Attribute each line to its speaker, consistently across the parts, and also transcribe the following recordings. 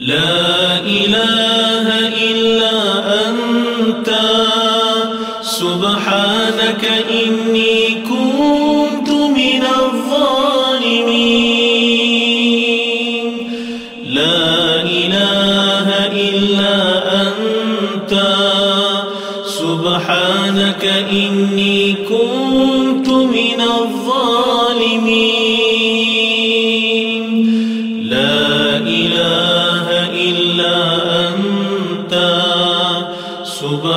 Speaker 1: لا إله إلا أنت. سبحانك إني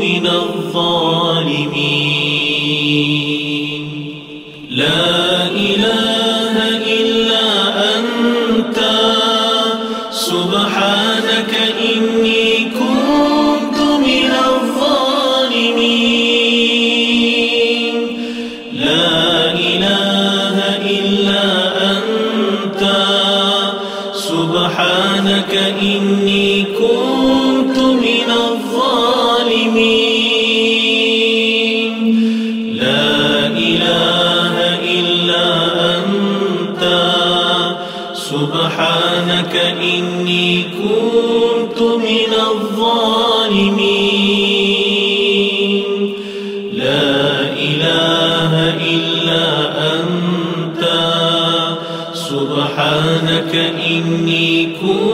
Speaker 1: من الظالمين. Senhor.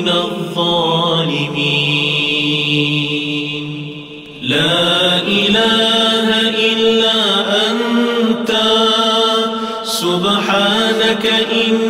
Speaker 1: من الظالمين. لا إله إلا أنت. سبحانك إن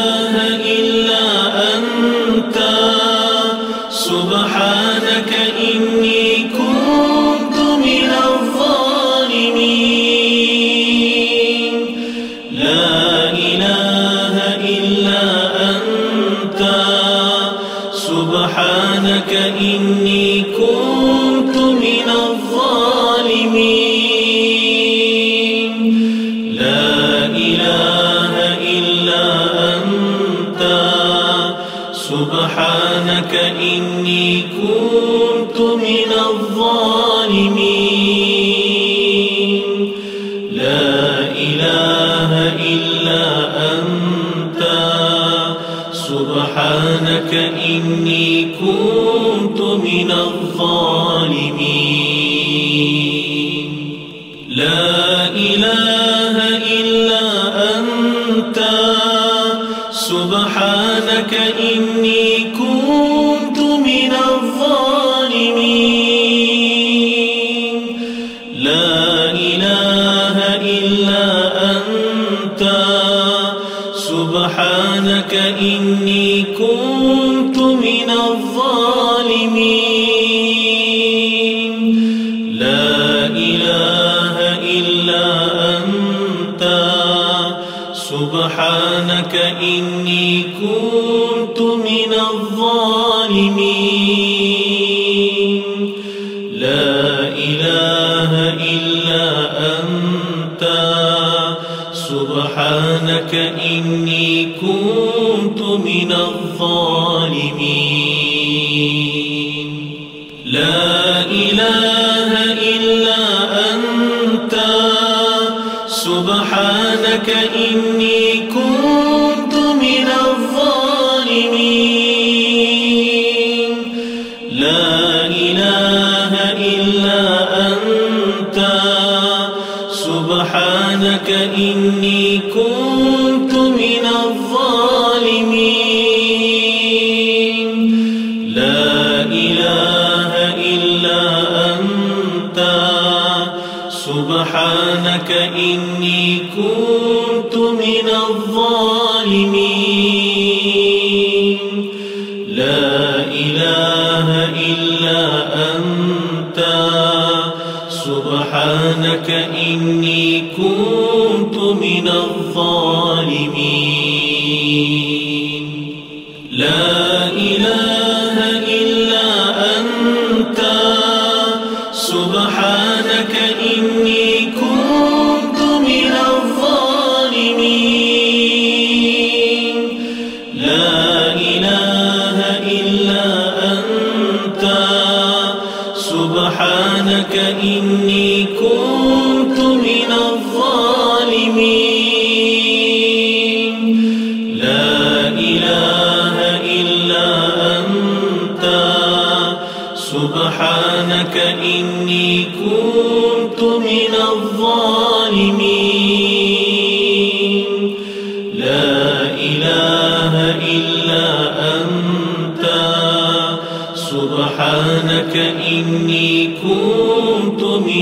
Speaker 1: الخالق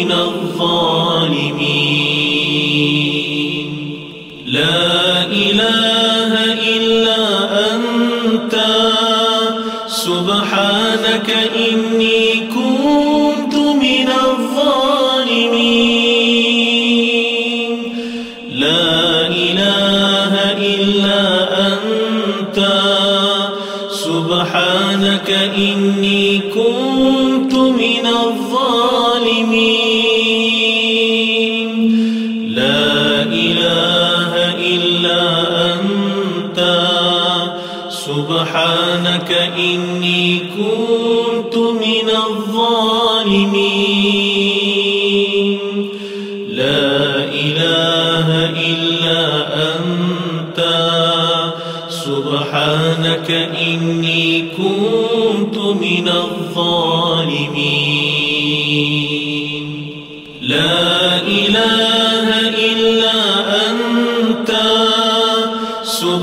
Speaker 1: não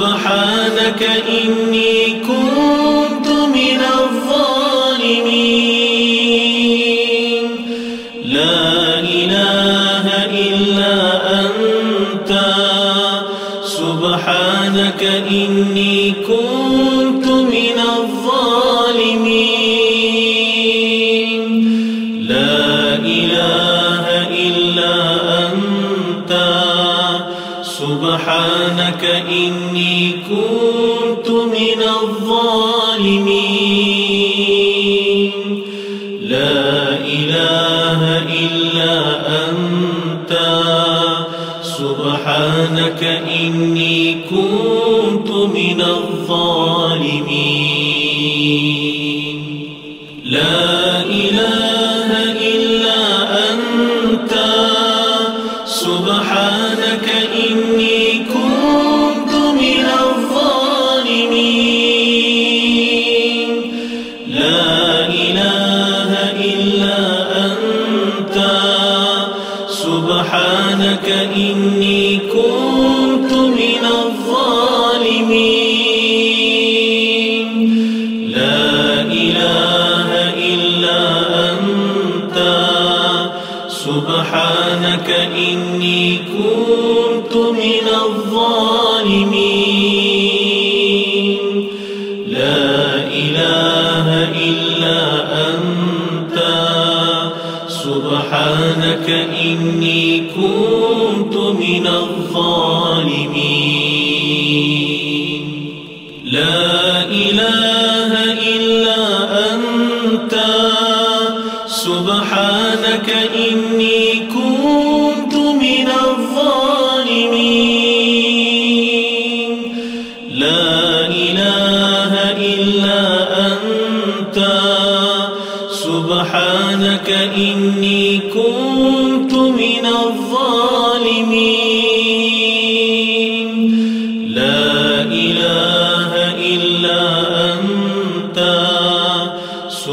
Speaker 1: سبحانك إني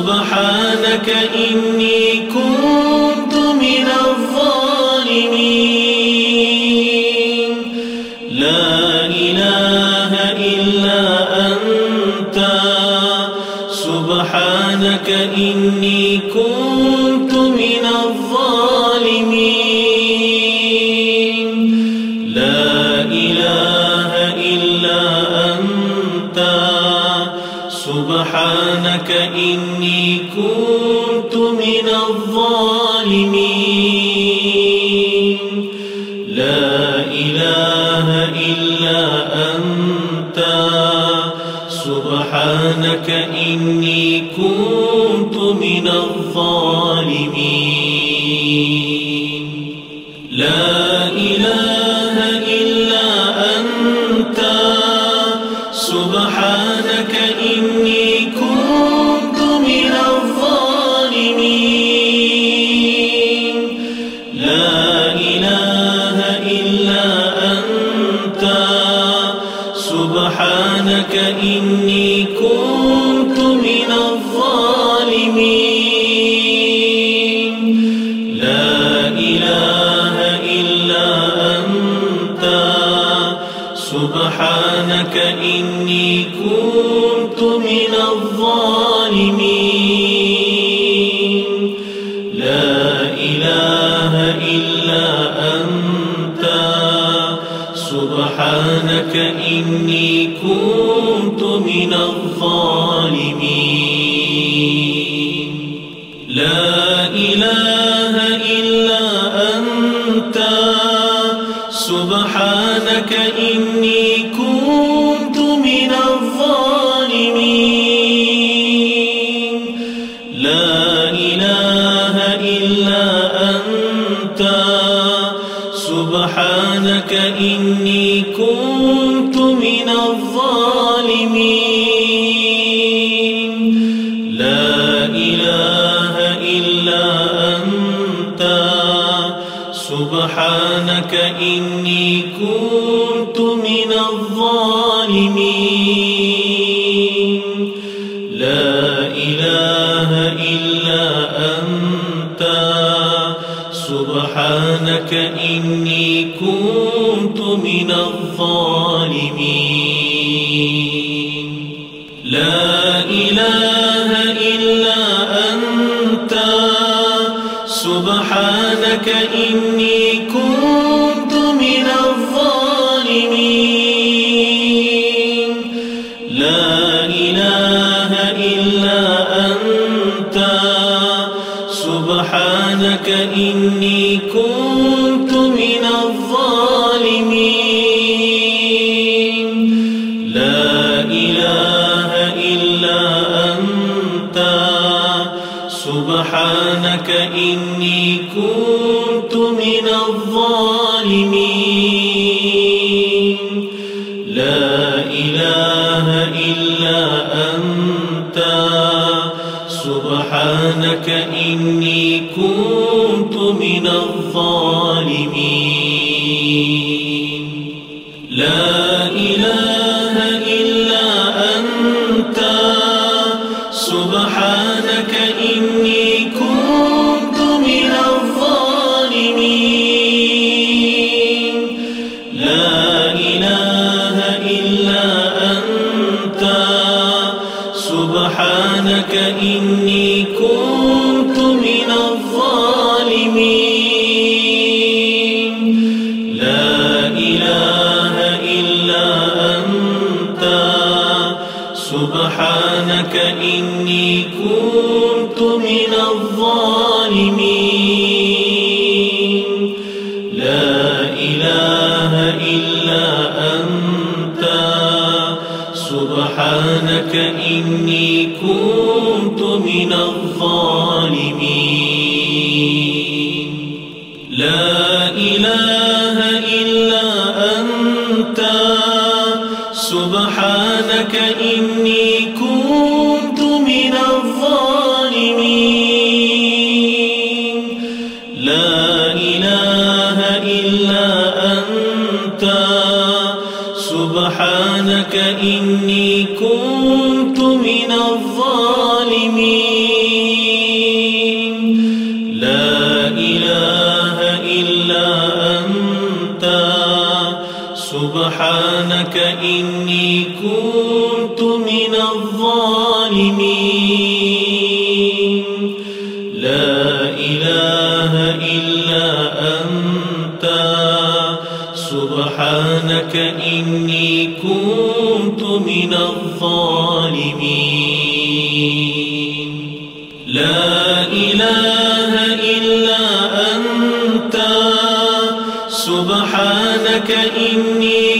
Speaker 1: سبحانك إني سبحانك من دون الظالمين. لا إله إلا أنت. سبحانك إني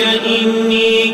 Speaker 1: إني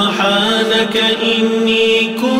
Speaker 1: سبحانك إني كنت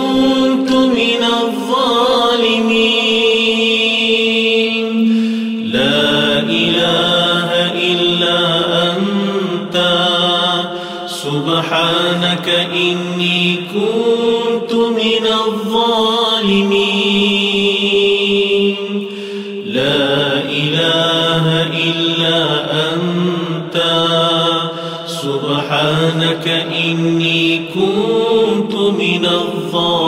Speaker 1: لك إني كنت من الظالمين.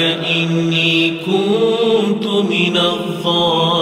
Speaker 1: إني كنت من الظالمين.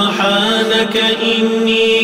Speaker 1: سبحانك إني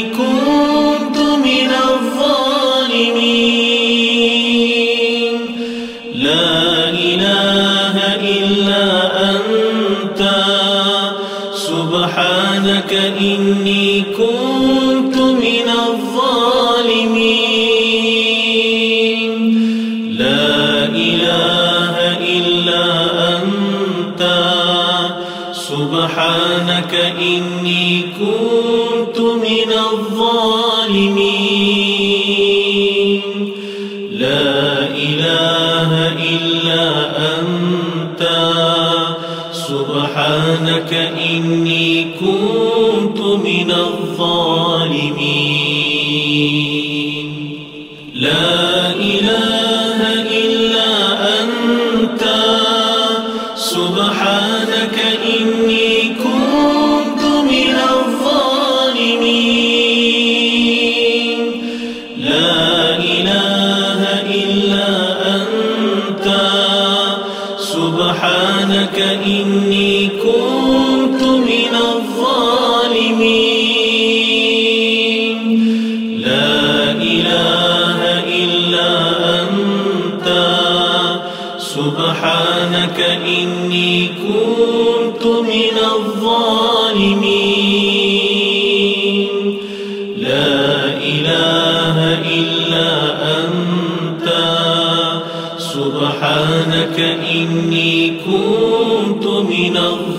Speaker 1: كنت من الظالمين.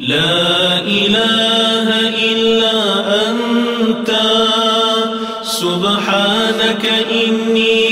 Speaker 1: لا إله إلا أنت. سبحانك إني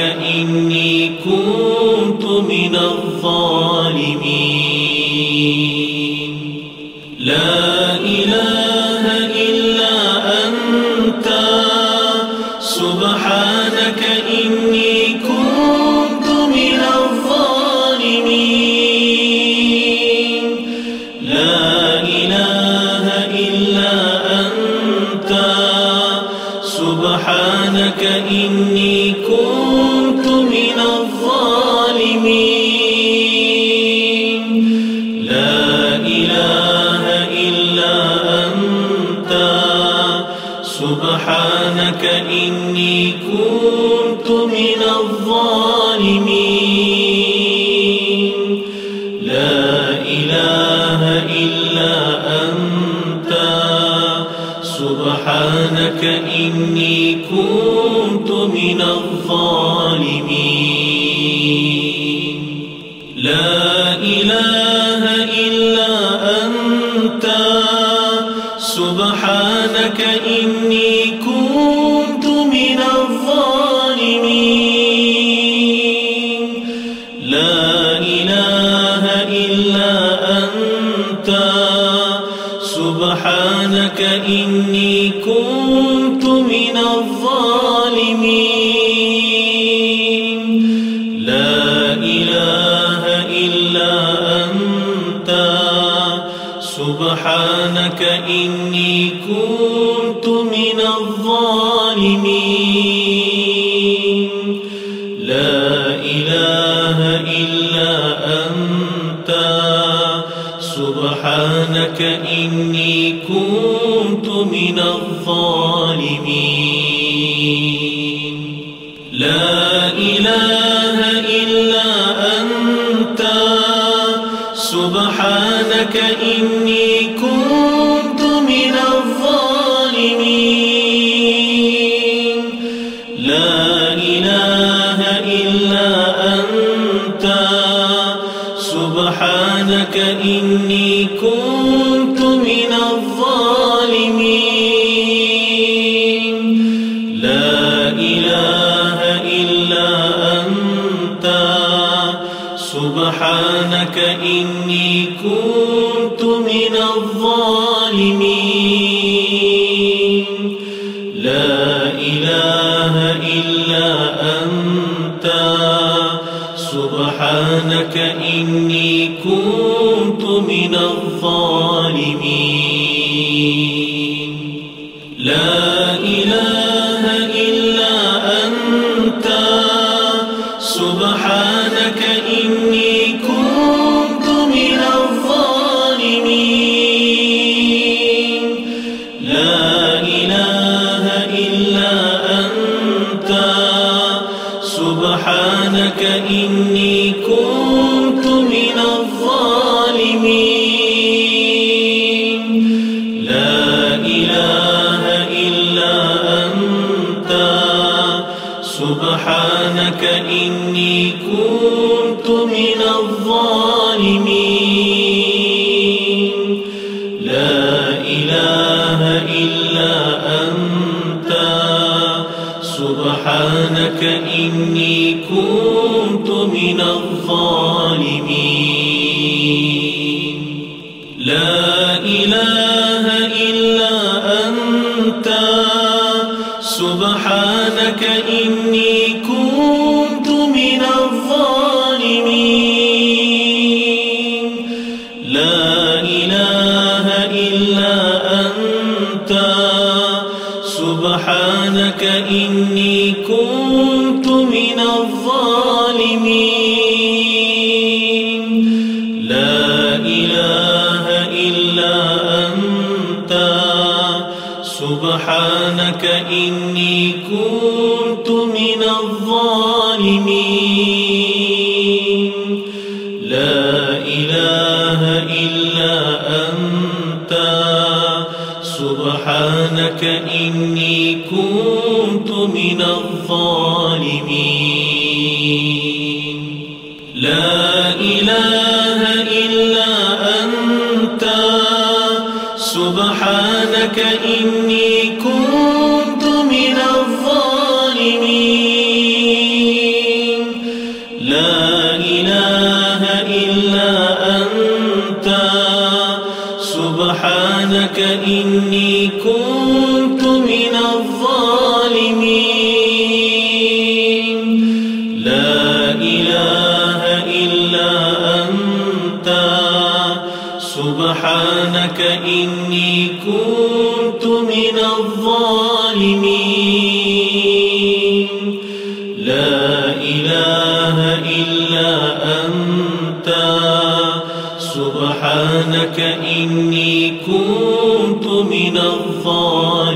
Speaker 1: أولئك القائم كَإِنْ الظالمين. لا إله إلا إني كنت من الظالمين.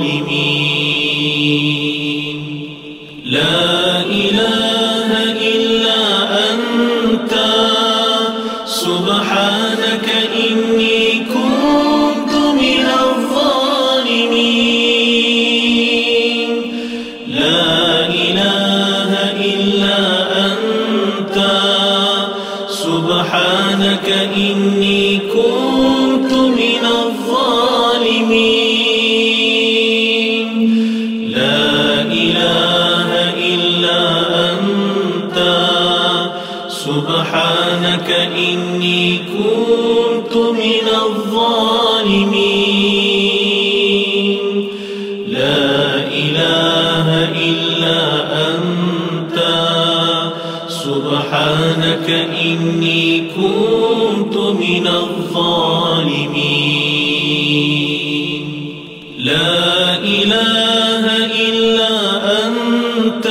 Speaker 1: إني كنت من الظالمين. لا إله إلا أنت.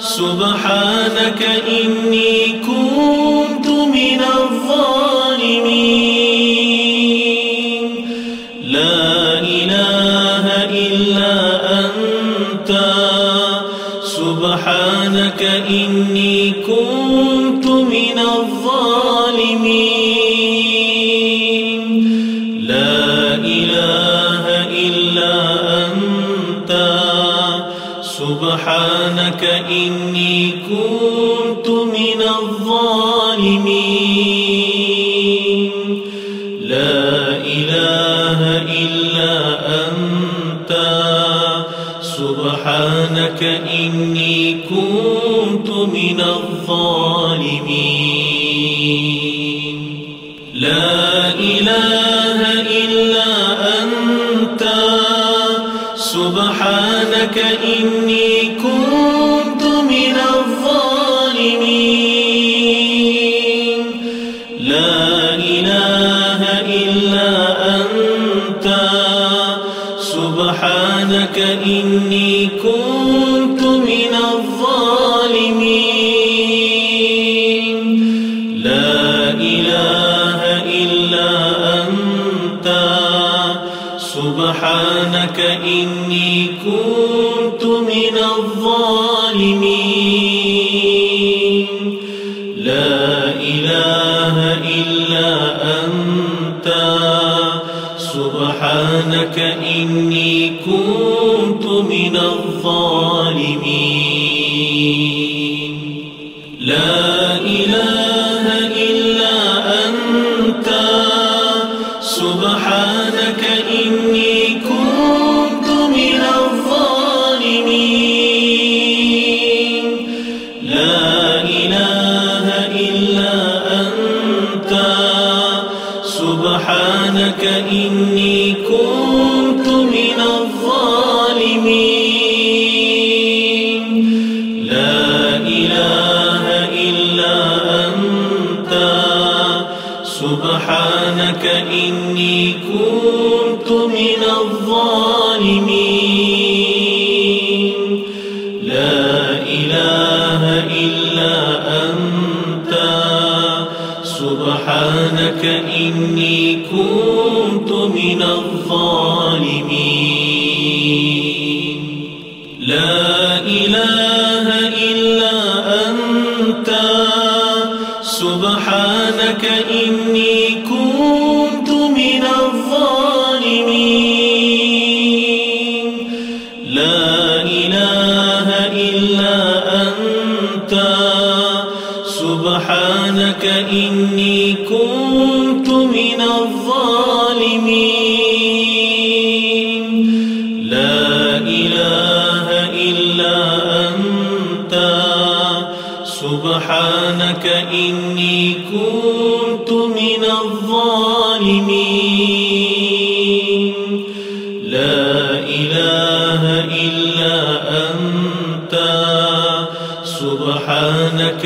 Speaker 1: سبحانك إني إني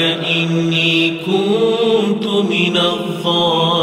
Speaker 1: إني كنت من الظالمين.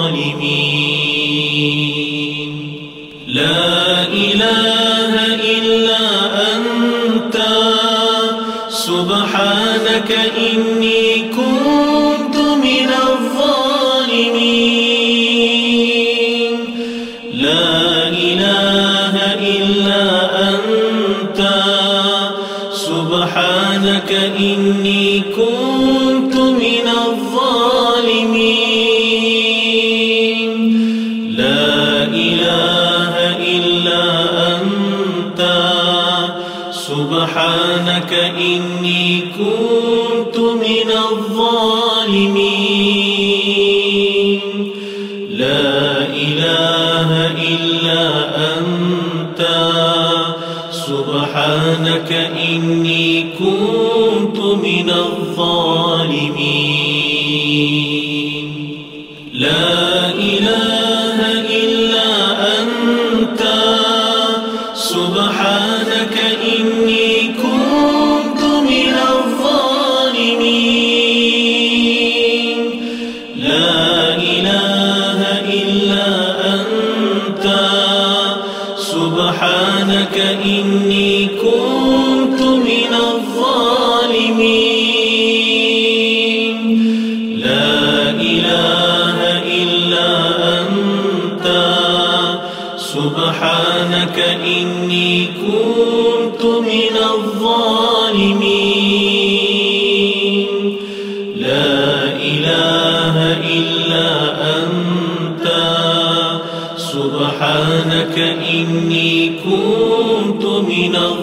Speaker 1: إني كنت من الظالمين.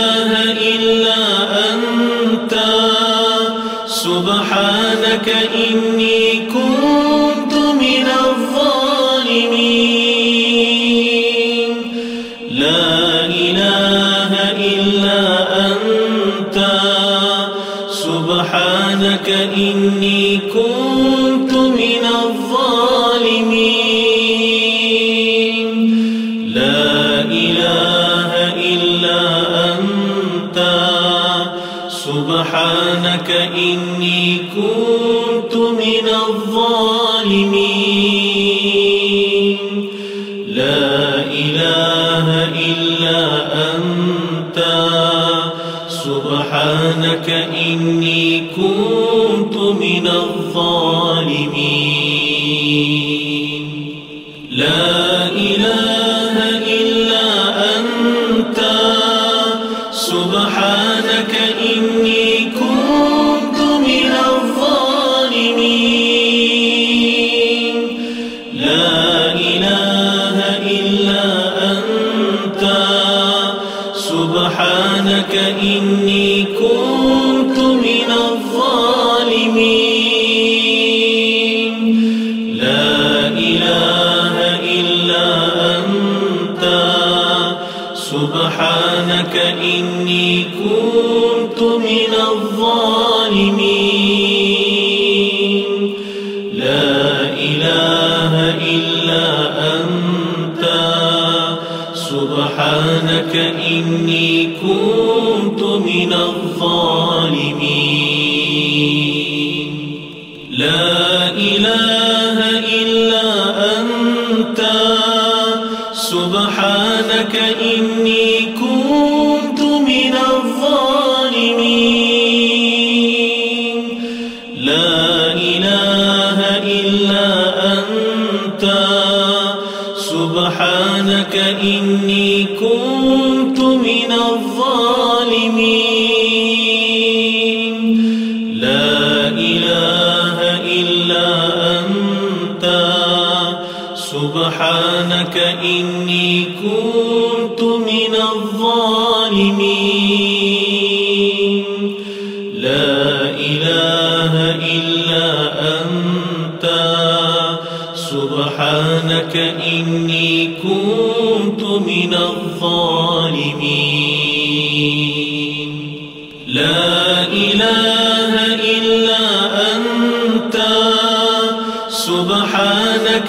Speaker 1: سبحانك إني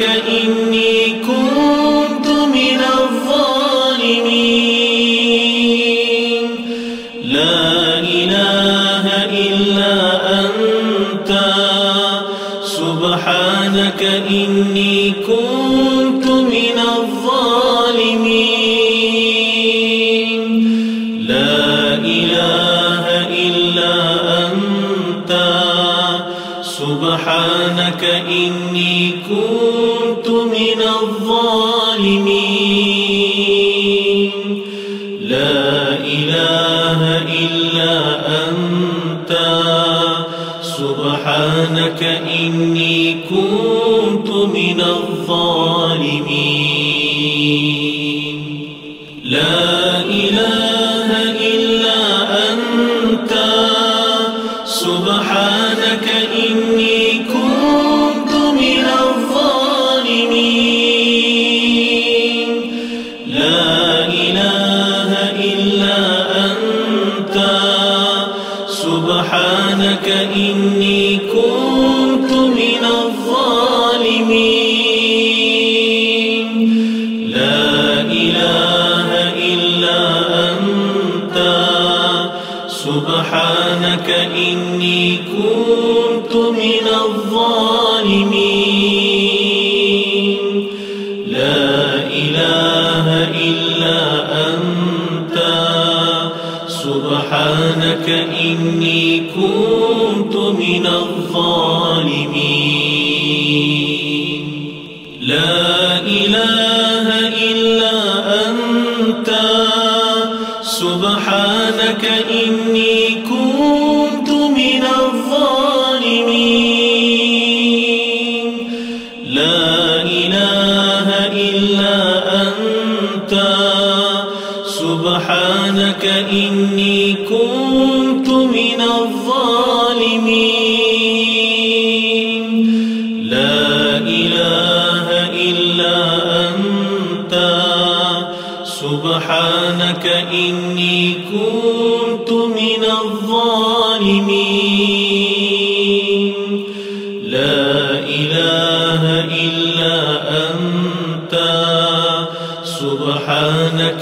Speaker 1: إني كنت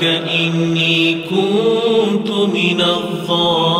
Speaker 1: إني كنت من الظالمين.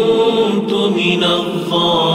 Speaker 1: 能否？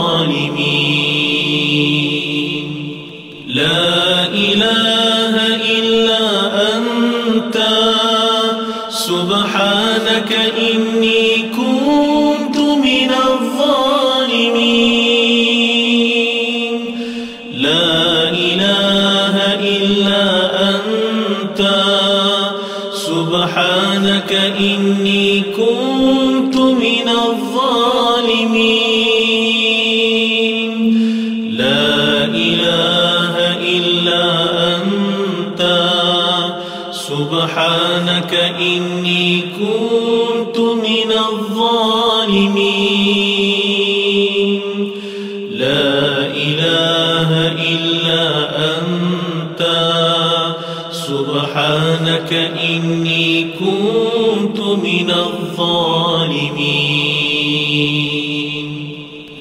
Speaker 1: الظالمين.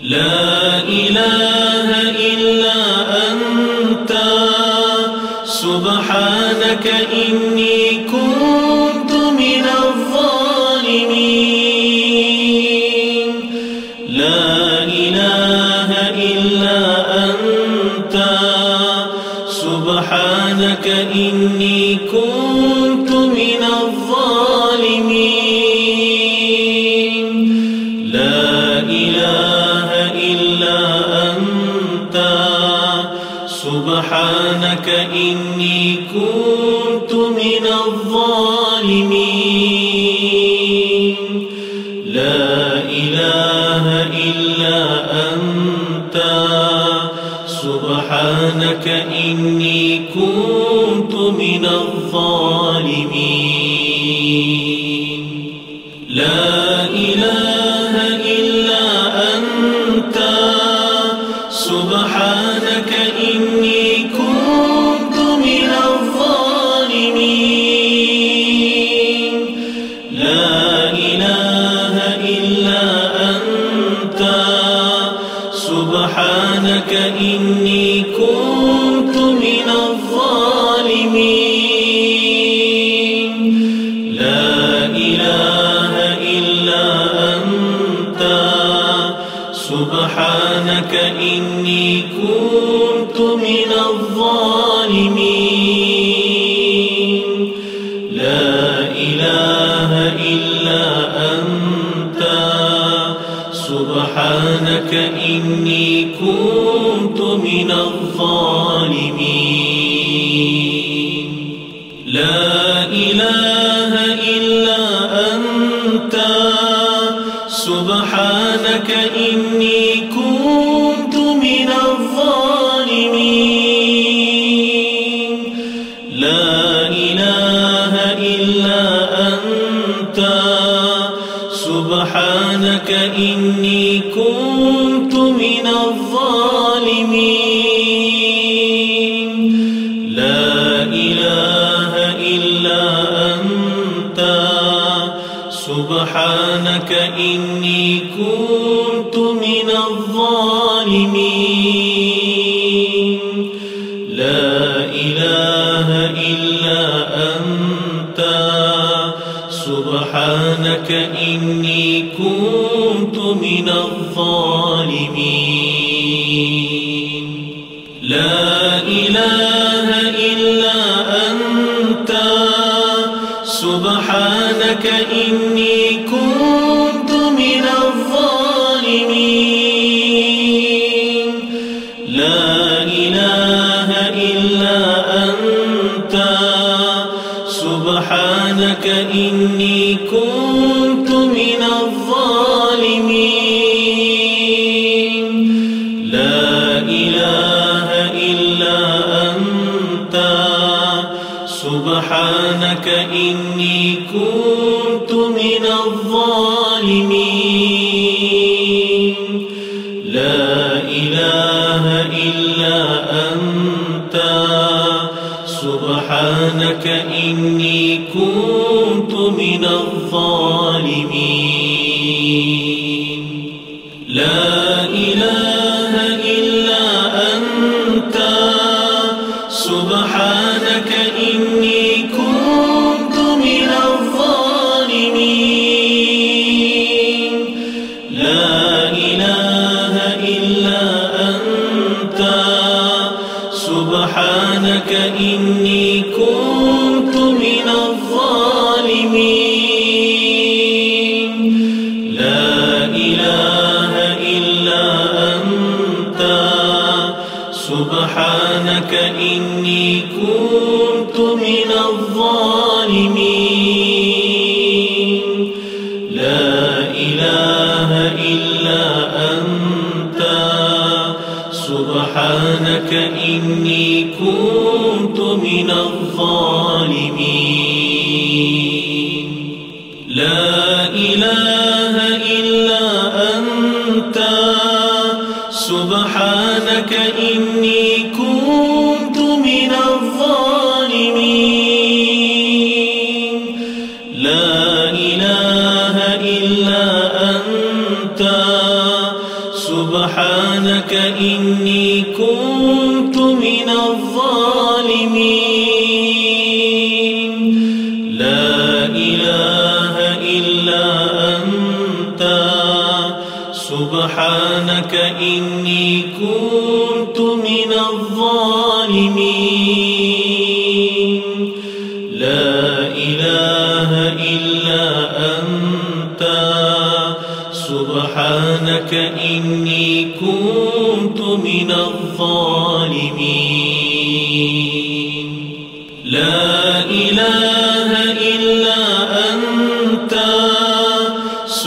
Speaker 1: لا إله إلا أنت. سبحانك إني إني كنت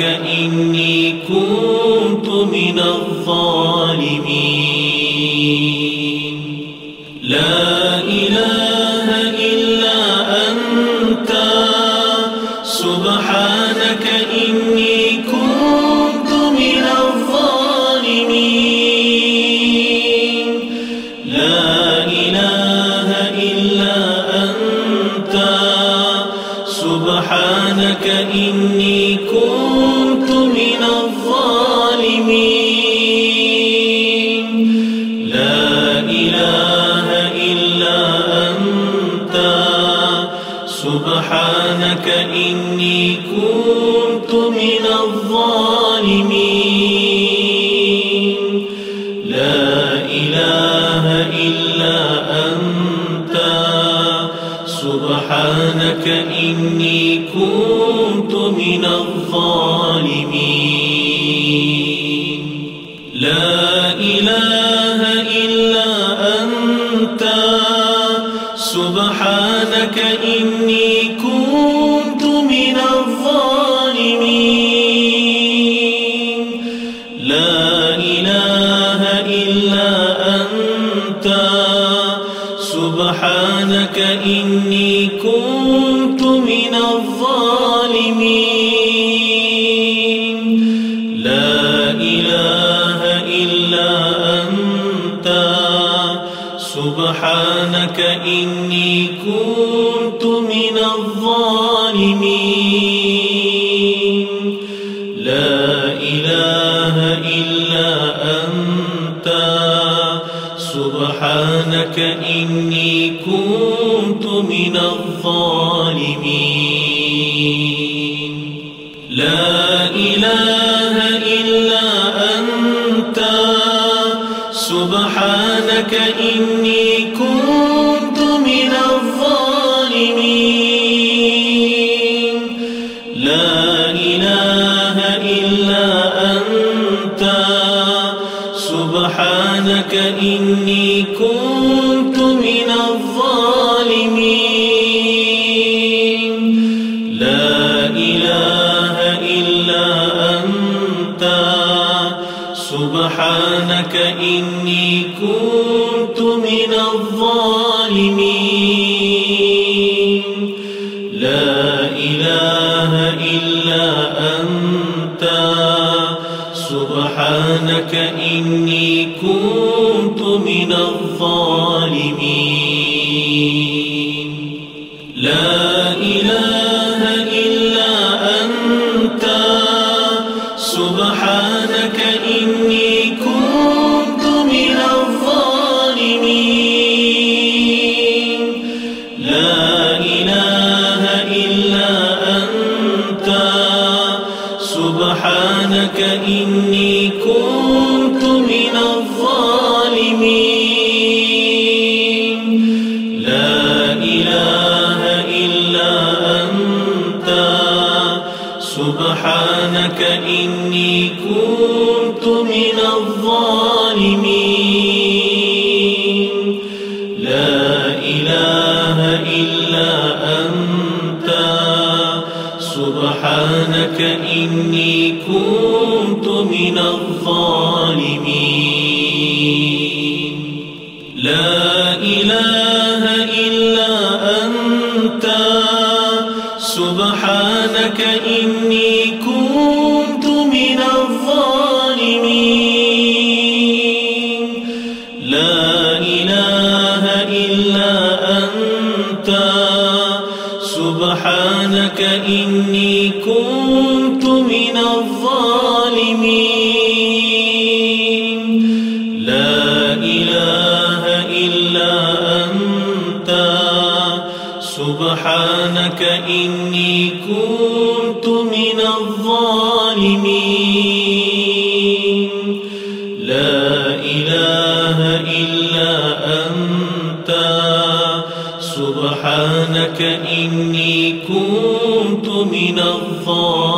Speaker 1: إنك من الظالمين. لا إله إلا أنت. سبحانك إن لك السلطان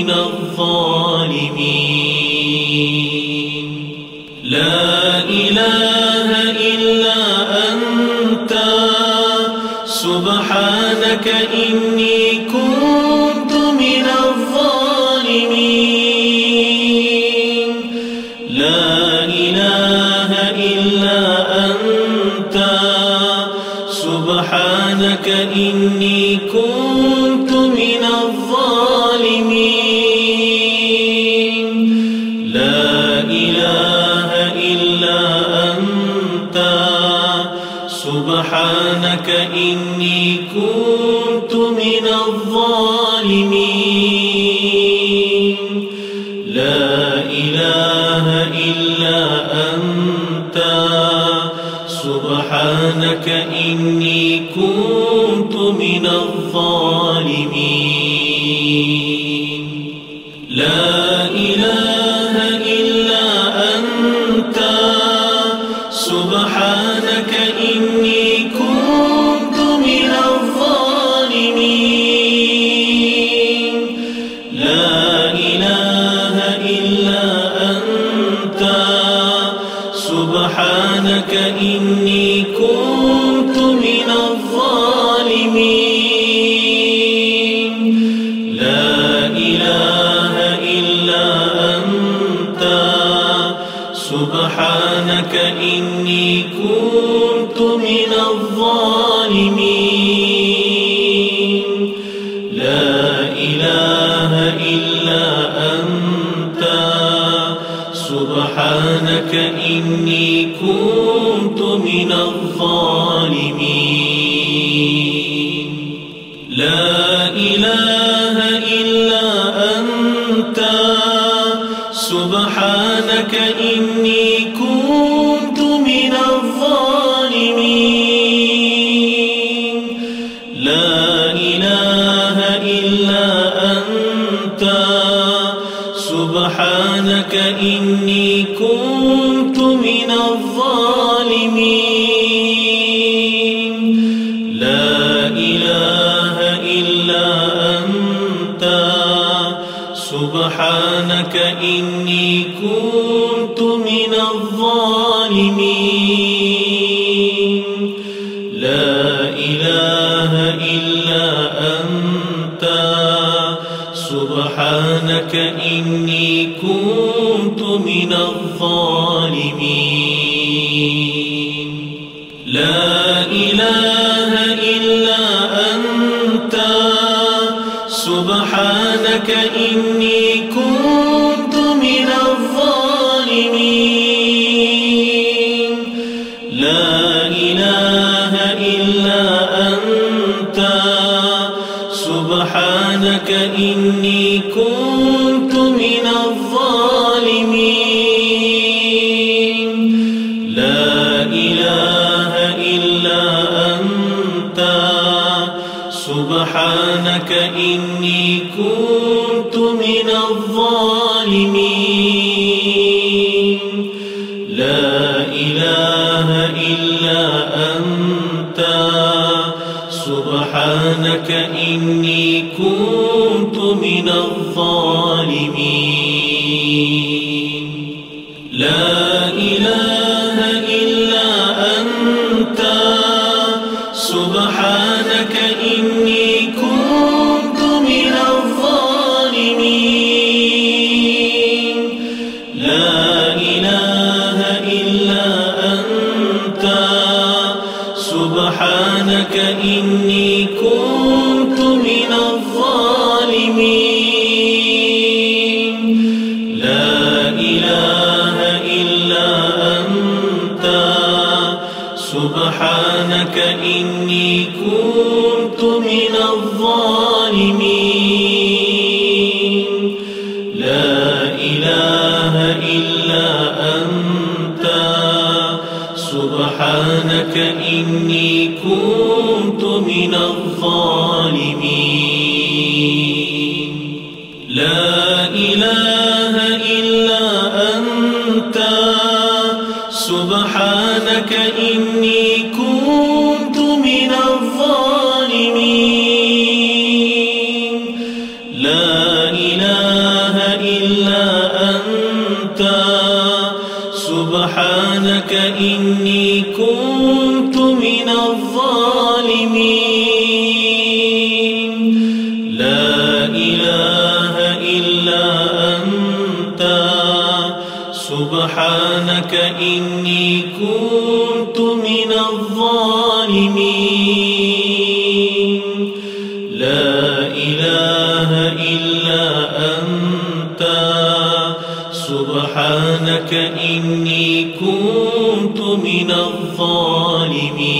Speaker 1: من الظالمين. لا إله إلا أنت. سبحانك إلا إني كنت من الظالمين.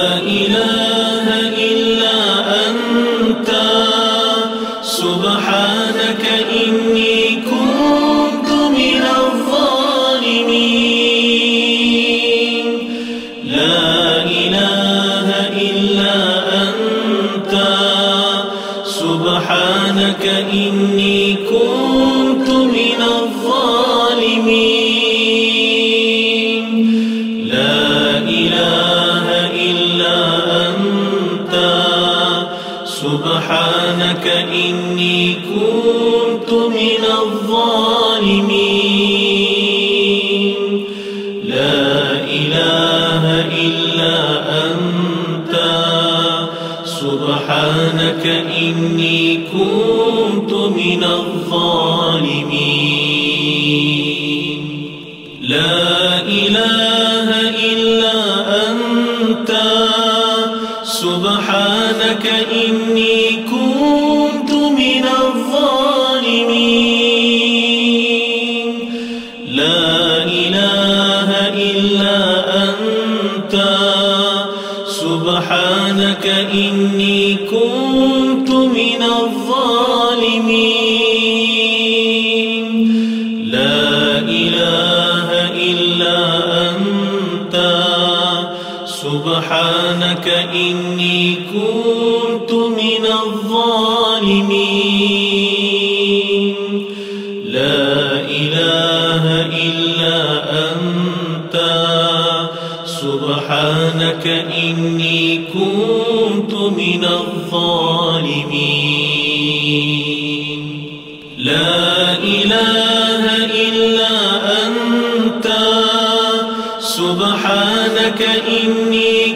Speaker 1: não يكيد الظالمين. لا إله إلا أنت. سبحانك إني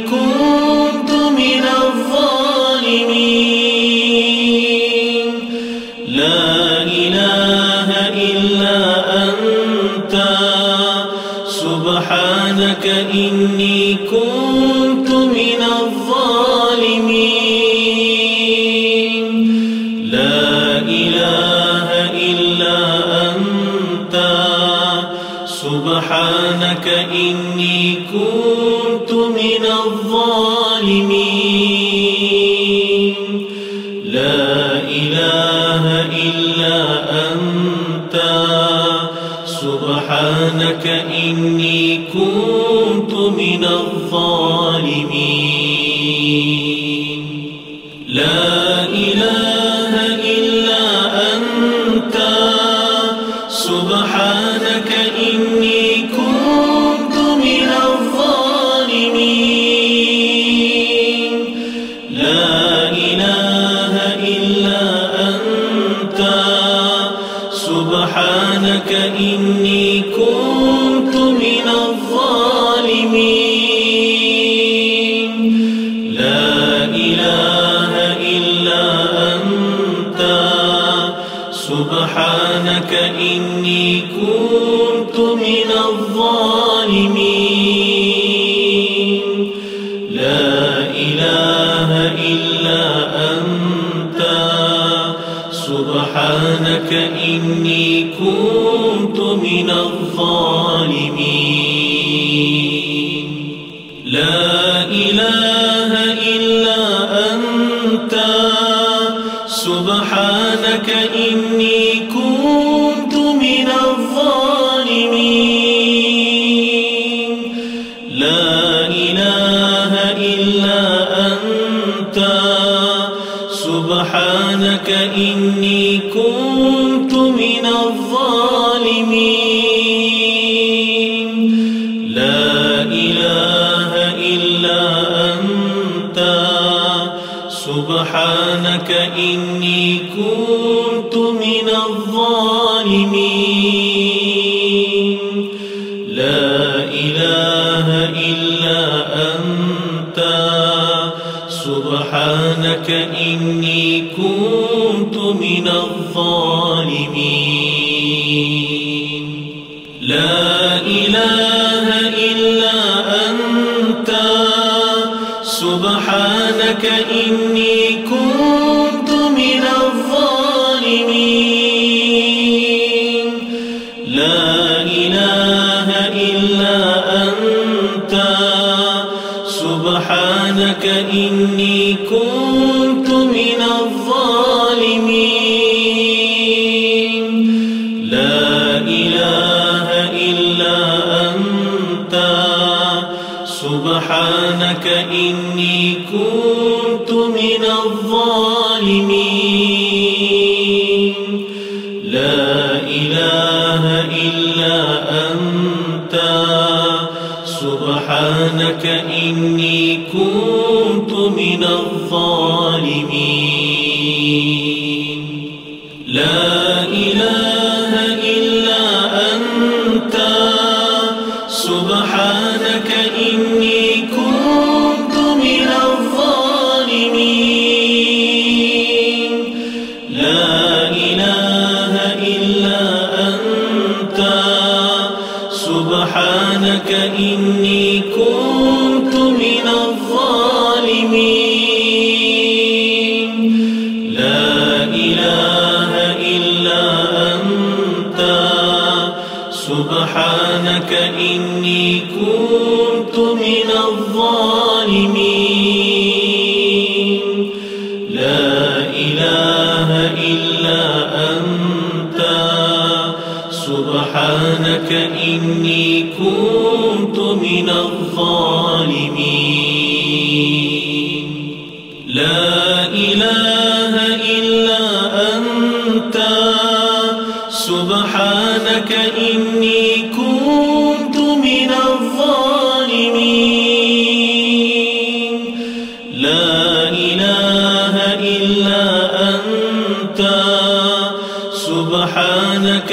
Speaker 1: إني كنت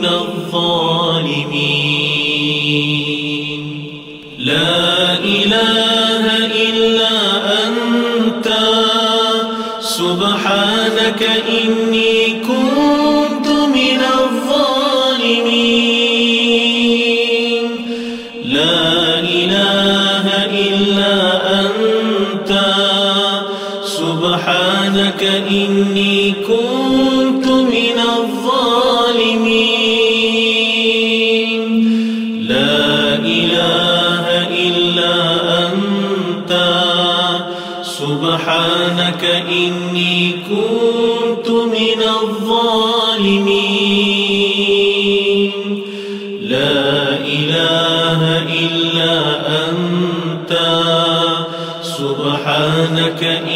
Speaker 1: من الظالمين. لا إله إلا أنت. سبحانك إني إنك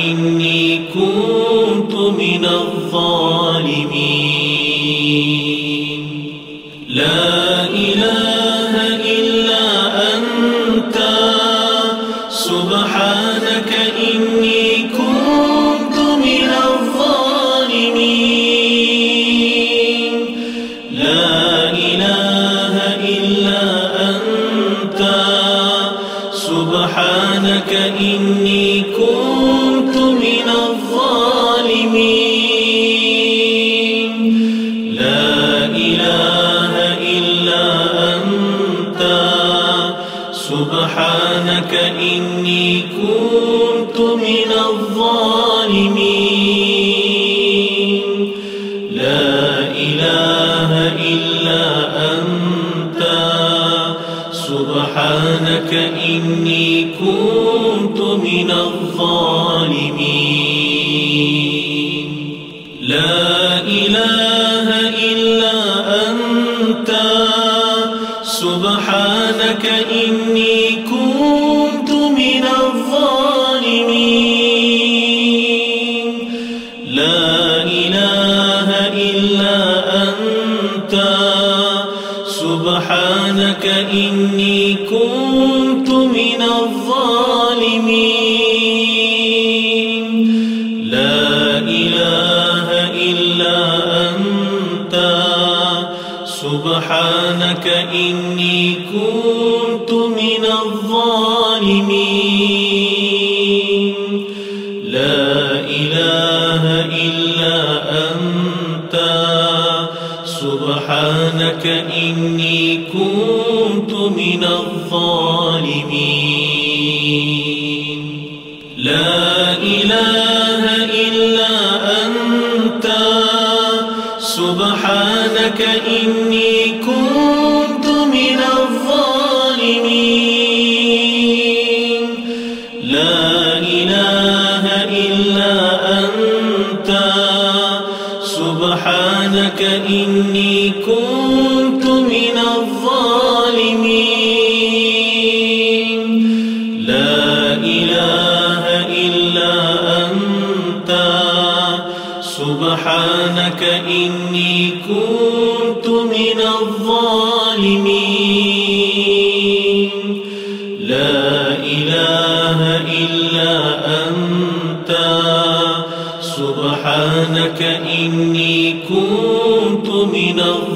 Speaker 1: إني كنت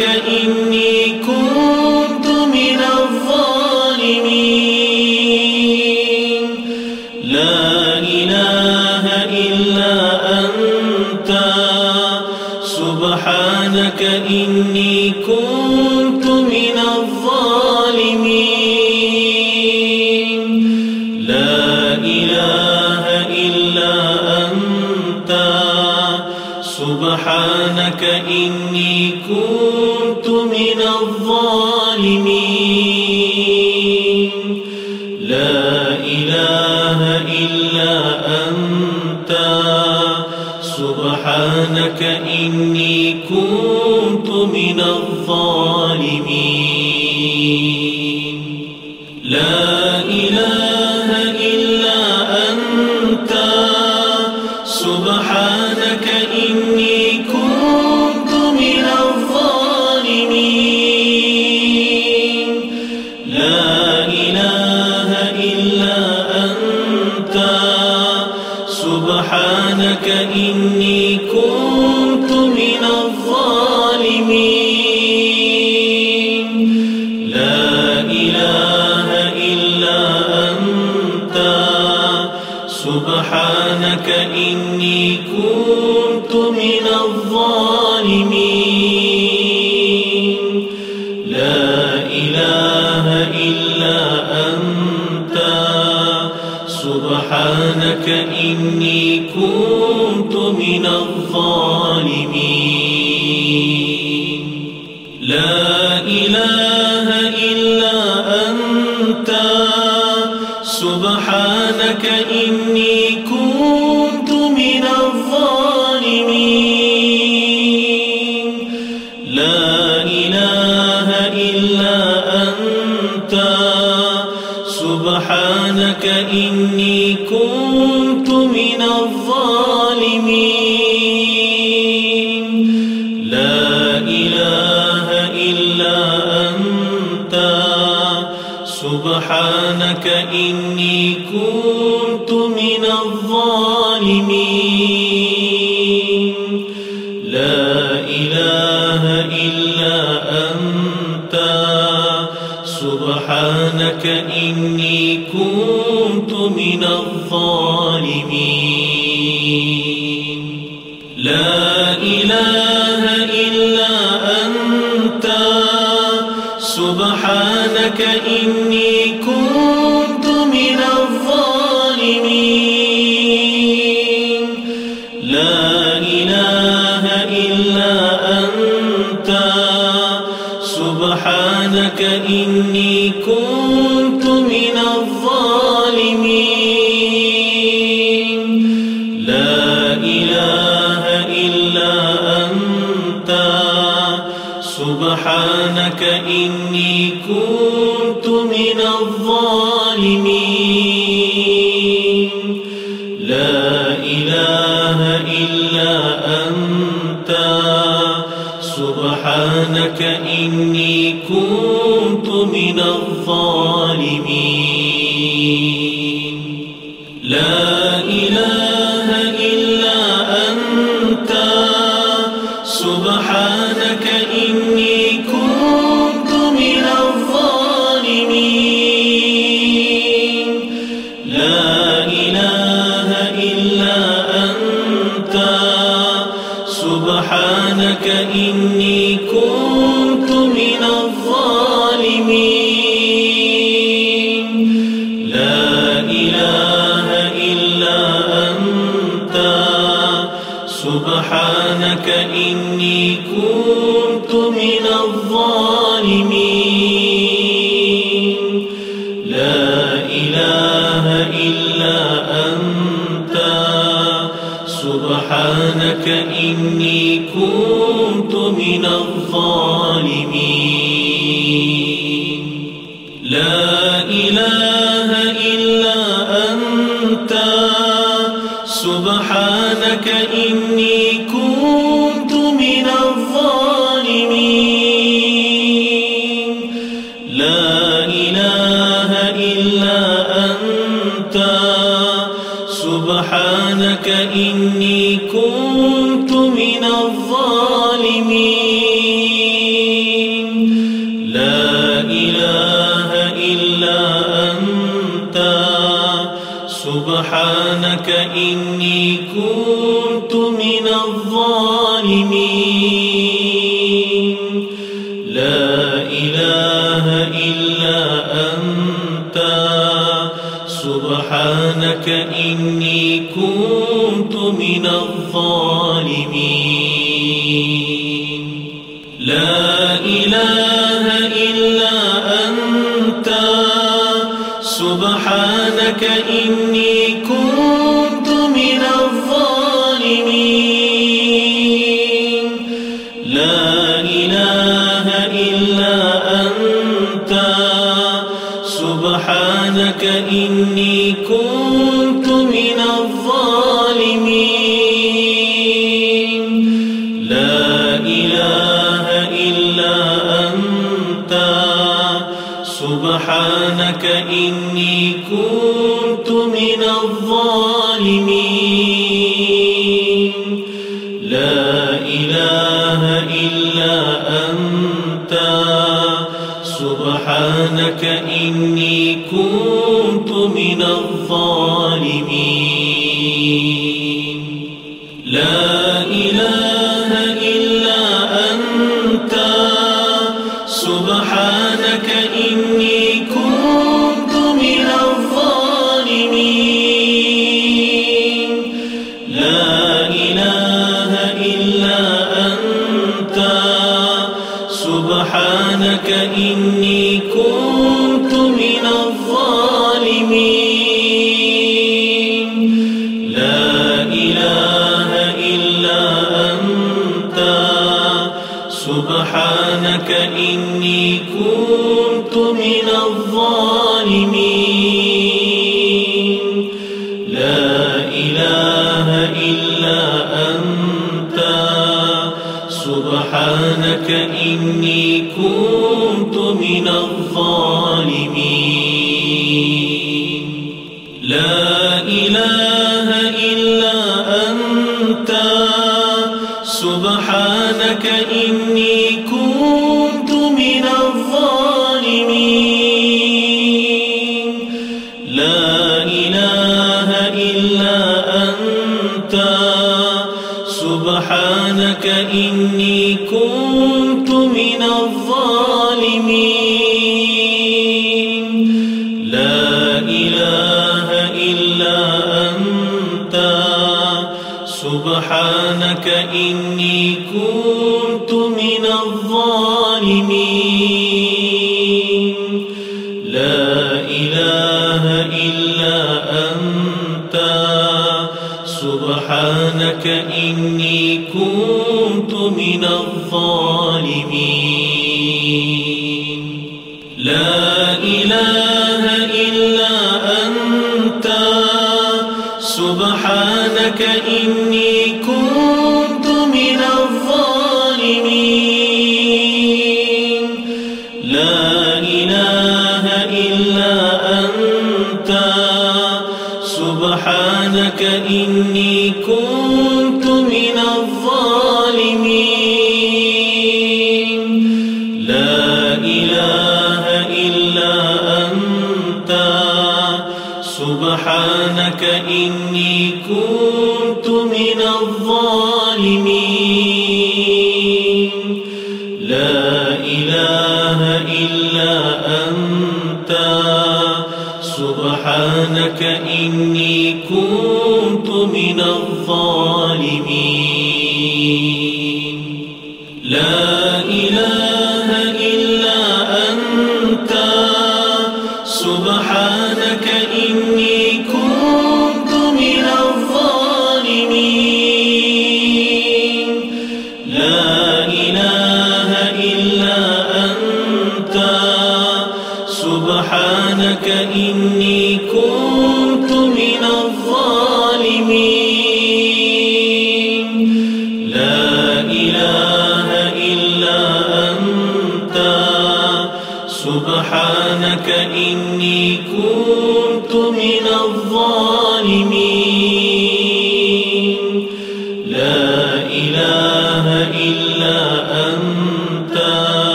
Speaker 1: إني كنت سبحانك الظالمين. لا إله إلا أنت. سبحانك إني الظالمين. لا إله إلا أنت. سبحانك إني كنت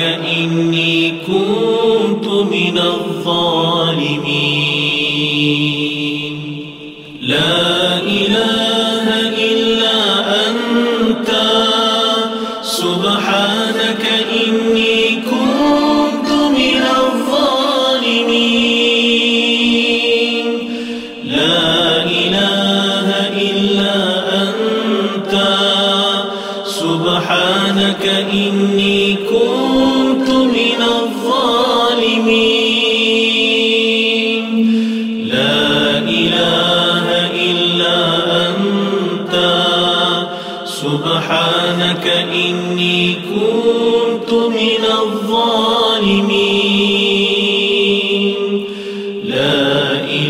Speaker 1: إنك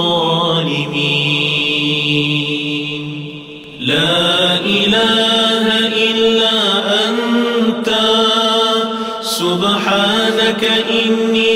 Speaker 1: الظالمين. لا إله إلا أنت. سبحانك إني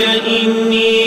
Speaker 1: إني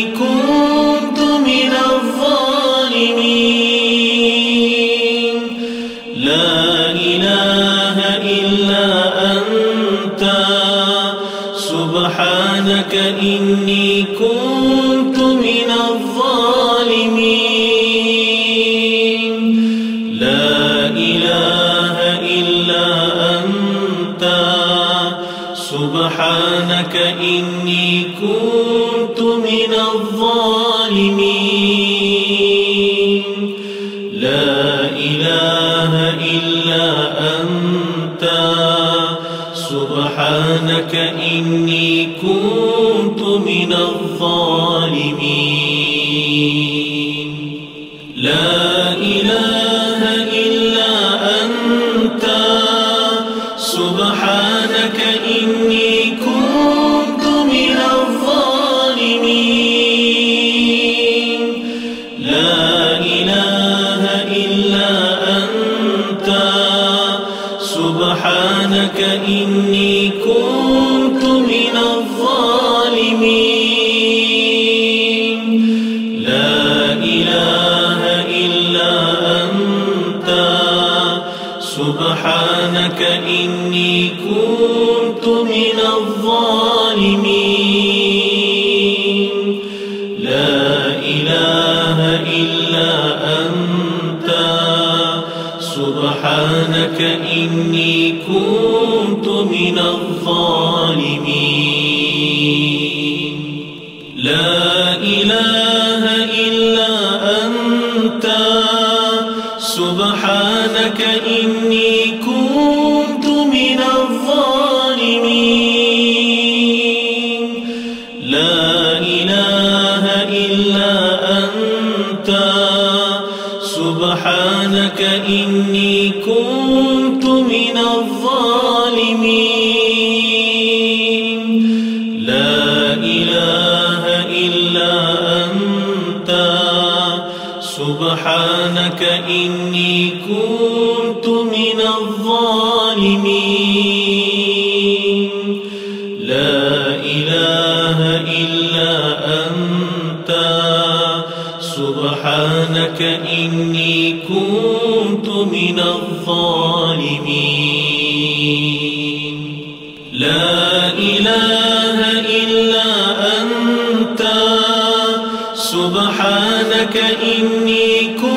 Speaker 1: سبحانك إني كنت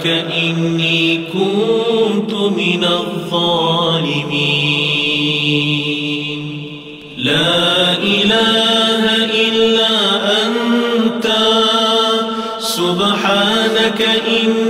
Speaker 1: ربك إني كنت من الظالمين. لا إله إلا أنت. سبحانك إني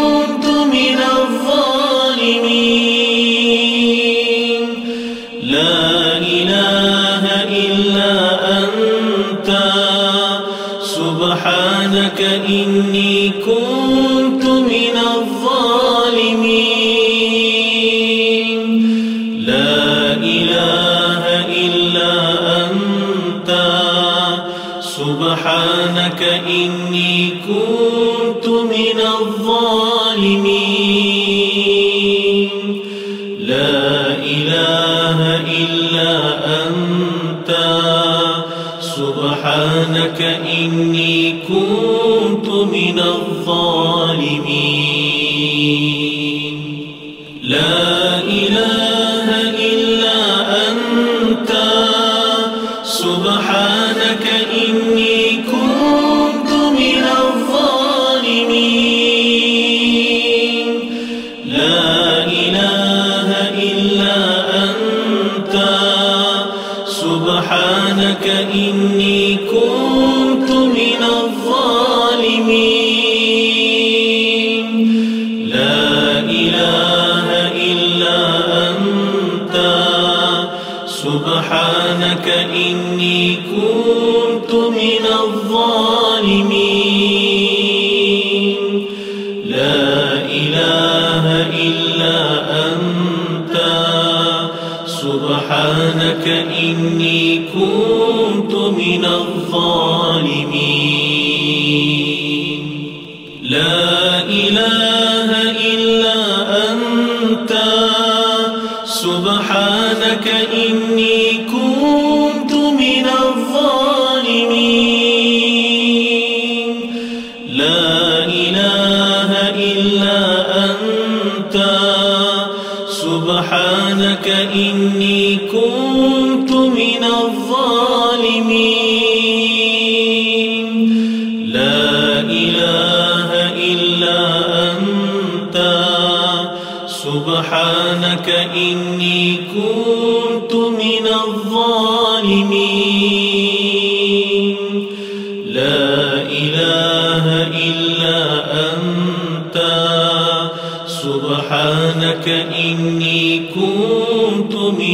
Speaker 1: أخذك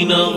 Speaker 1: مِنَ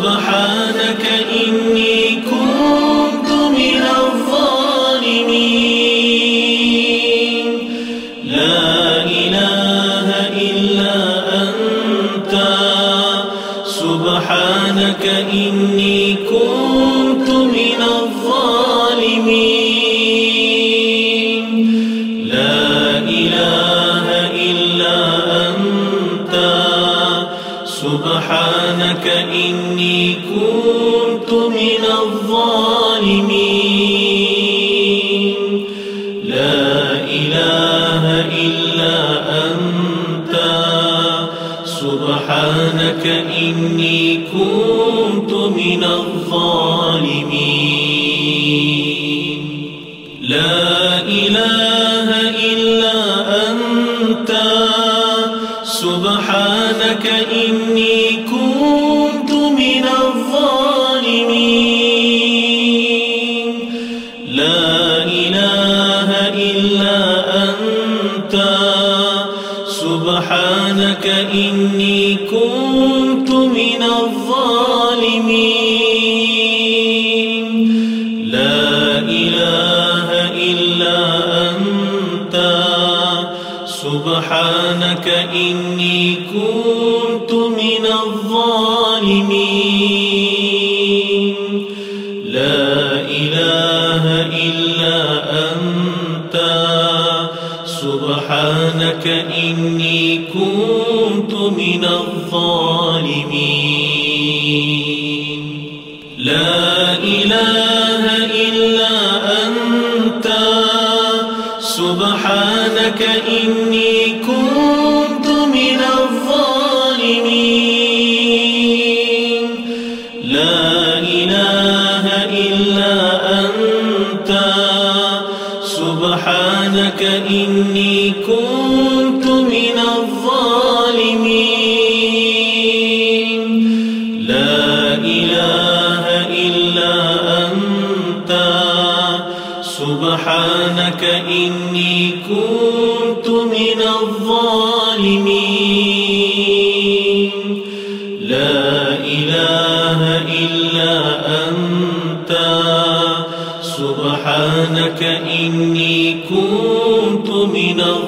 Speaker 1: 不怕 كبير من الظالمين. لا إله إلا أنت. سبحانك إني know.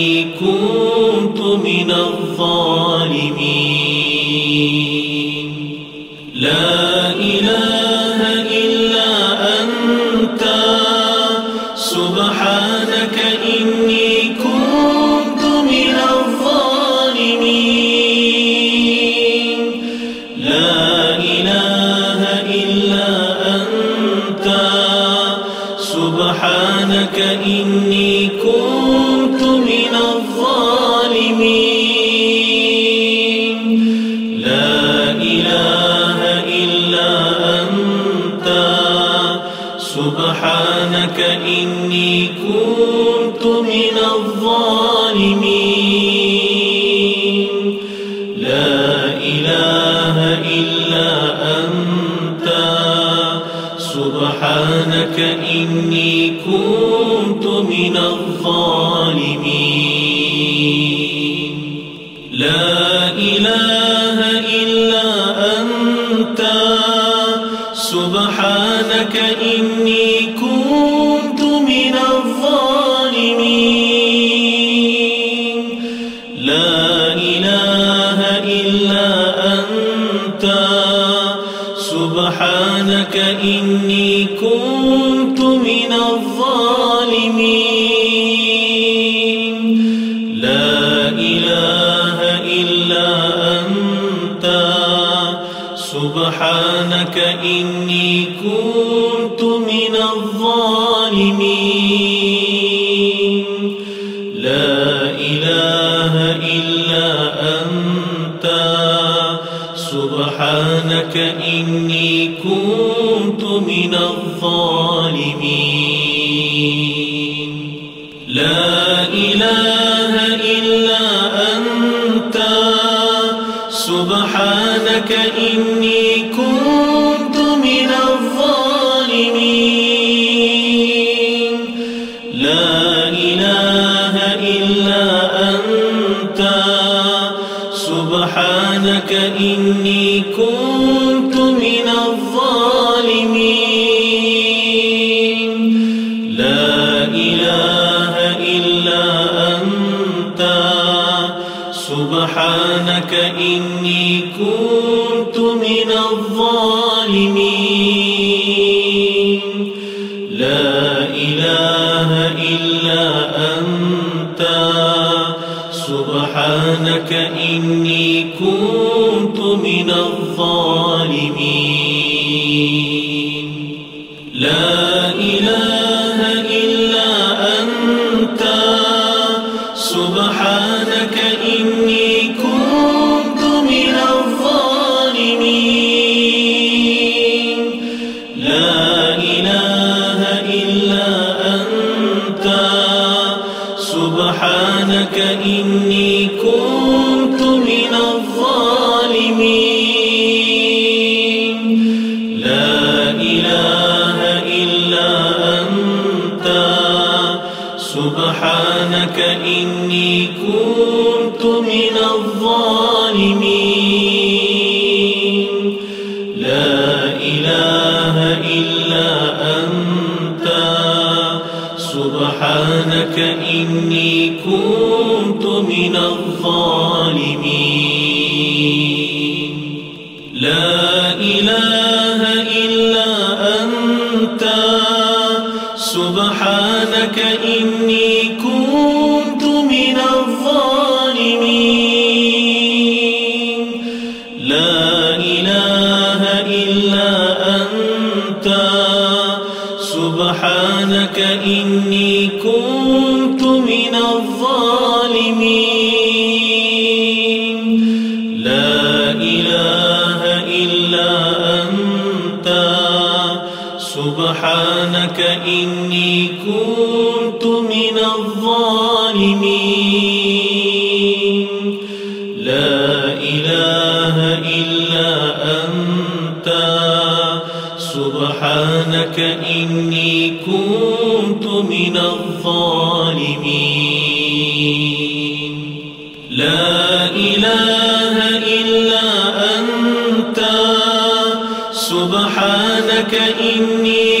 Speaker 1: من الظلم من الظالمين. لا إله إلا أنت. سبحانك إني إني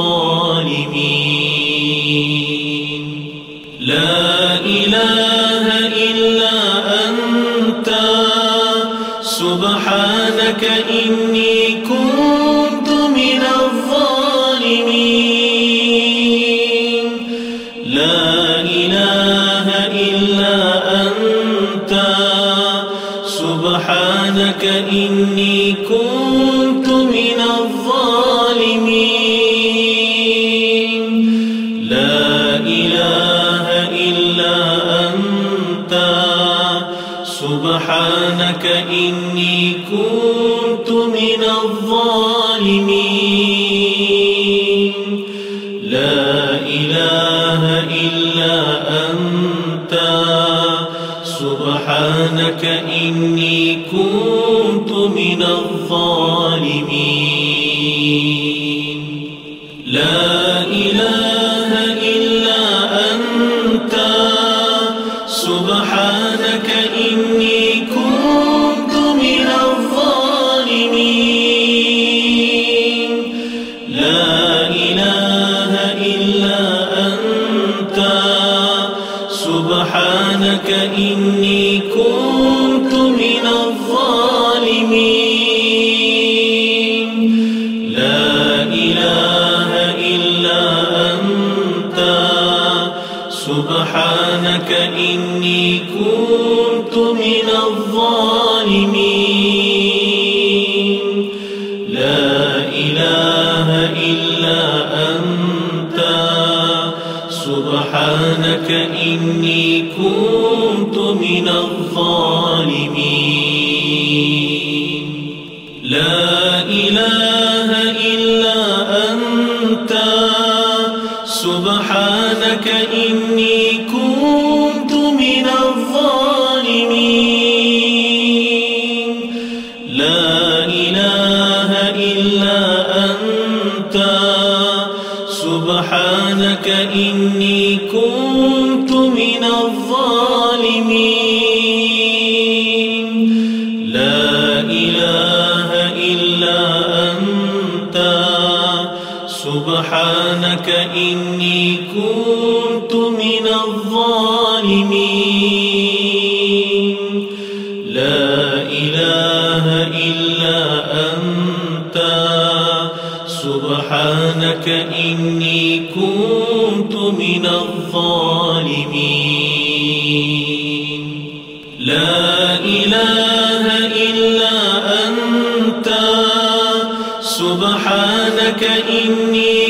Speaker 1: الظالمين. لا إله إلا أنت. سبحانك إني إني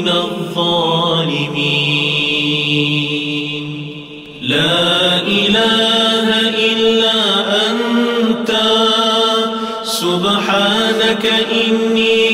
Speaker 1: من الظالمين. لا إله إلا أنت. سبحانك إني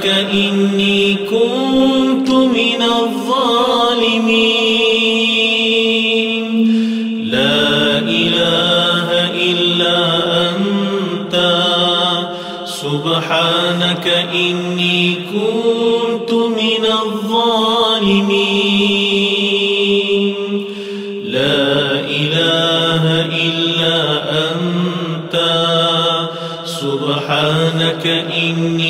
Speaker 1: ربك إني كنت من الظالمين. لا إله إلا أنت. سبحانك إني كنت من الظالمين. لا إله إلا أنت. سبحانك إني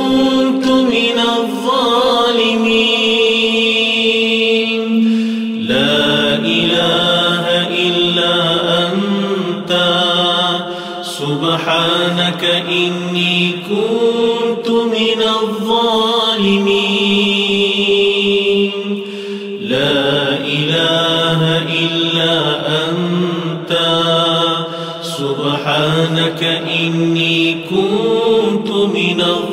Speaker 1: não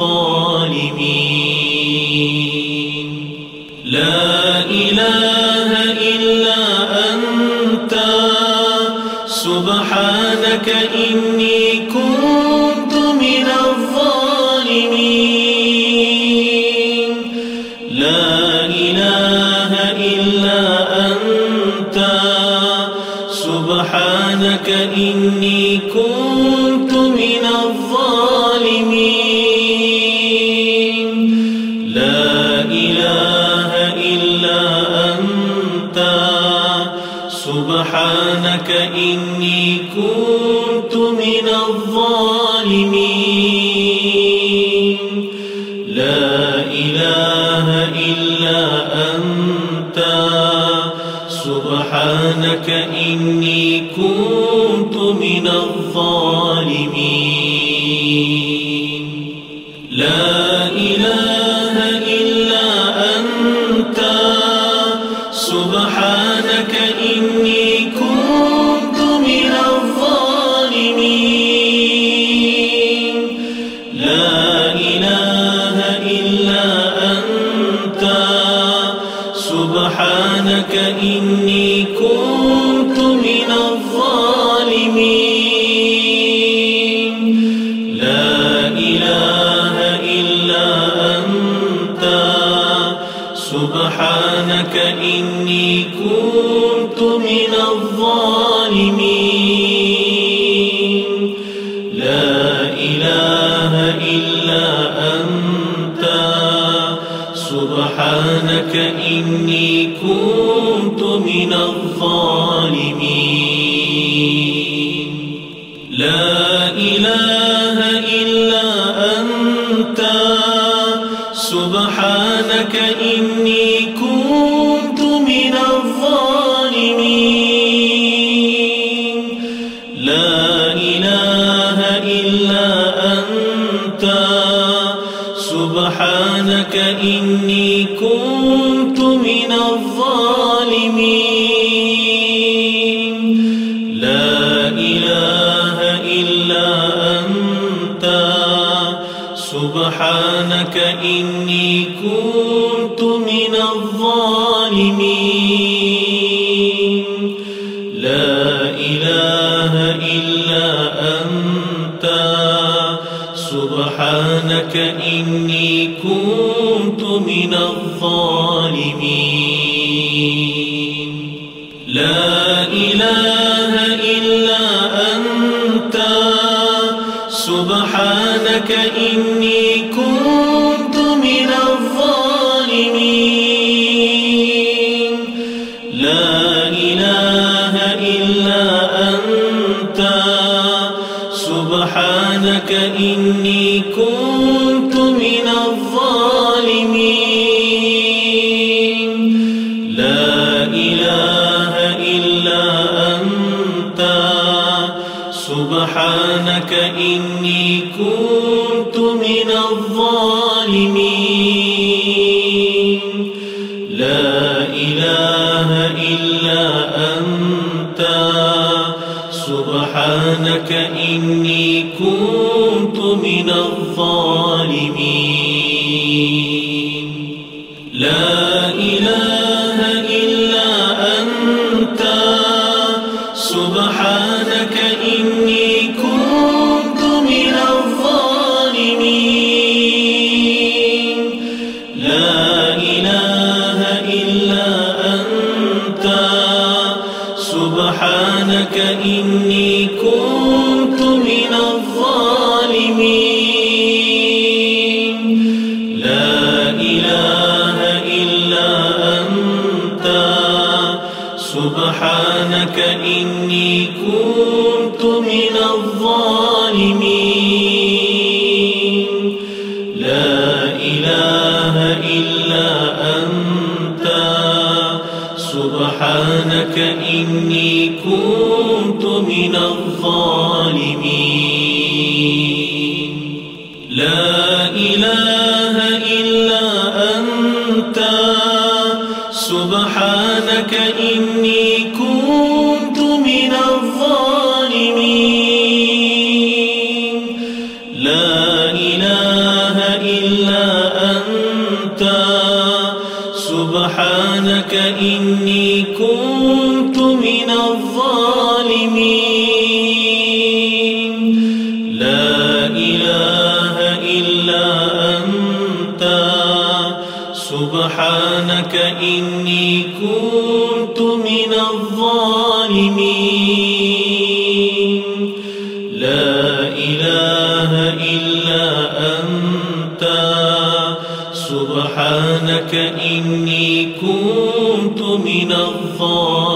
Speaker 1: الظالمين. لا إله إلا أنت. سبحانك إني إني كنت لا إله إلا أنت سبحانك الظالمين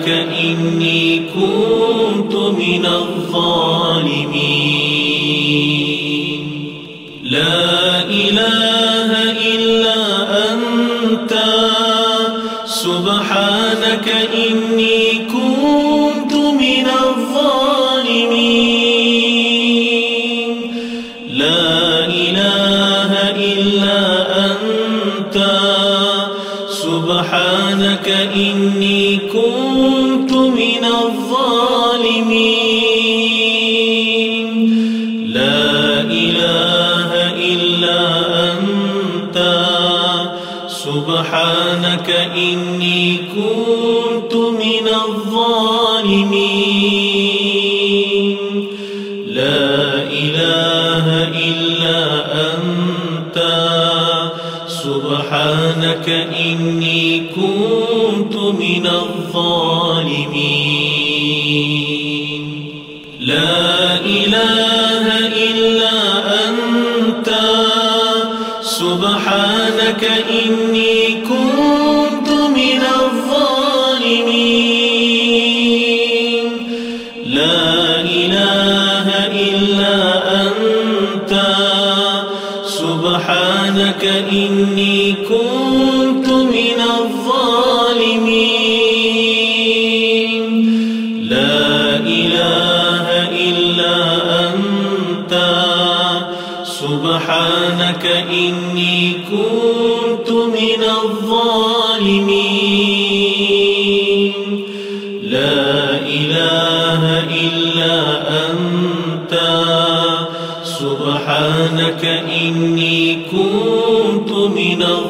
Speaker 1: إنك إن من الظالمين. لا إله إلا أنت. سبحانك إني No.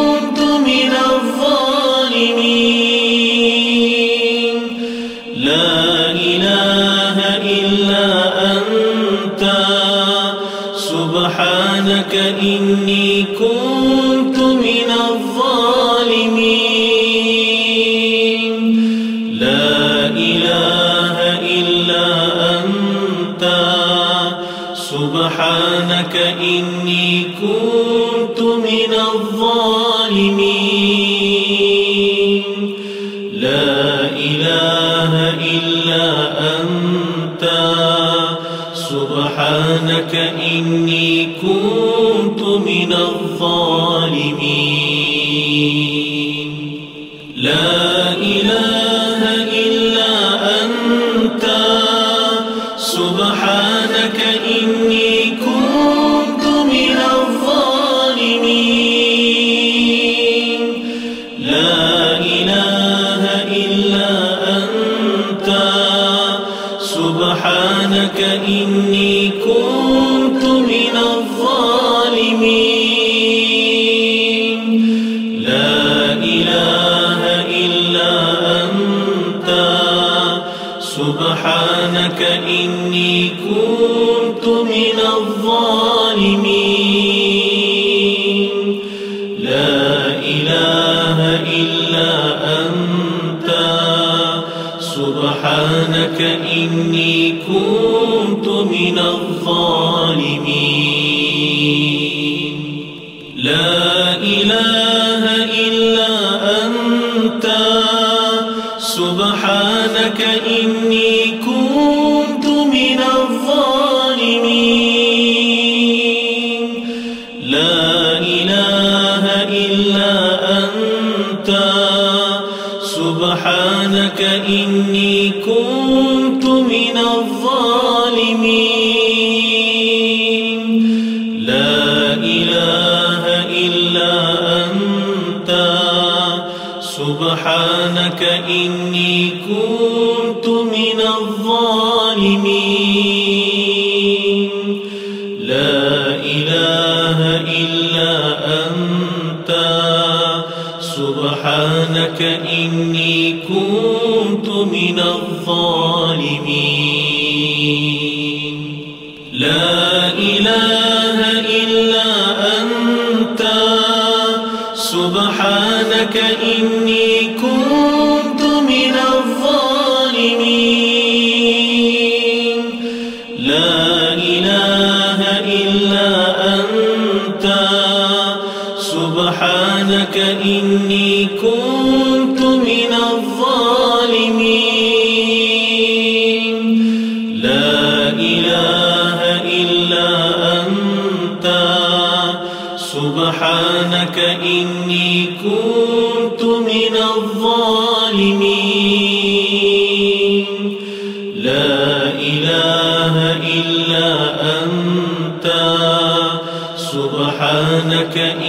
Speaker 1: الظالمين. لا إله إلا أنت. سبحانك إني لك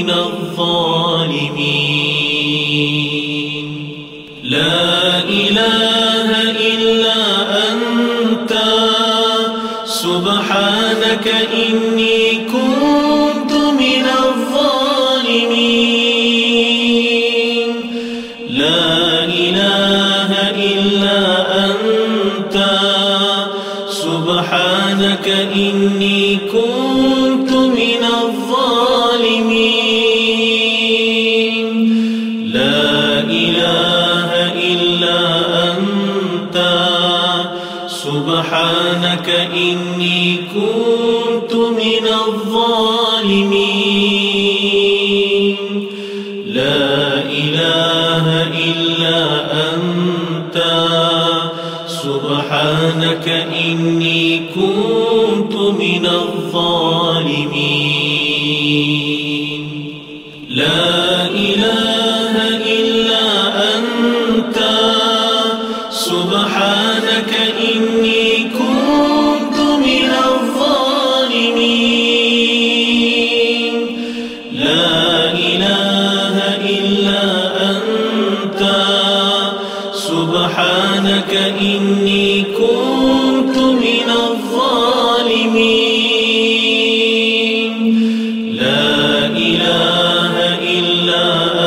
Speaker 1: من الظالمين. لا إله إلا أنت. سبحانك إني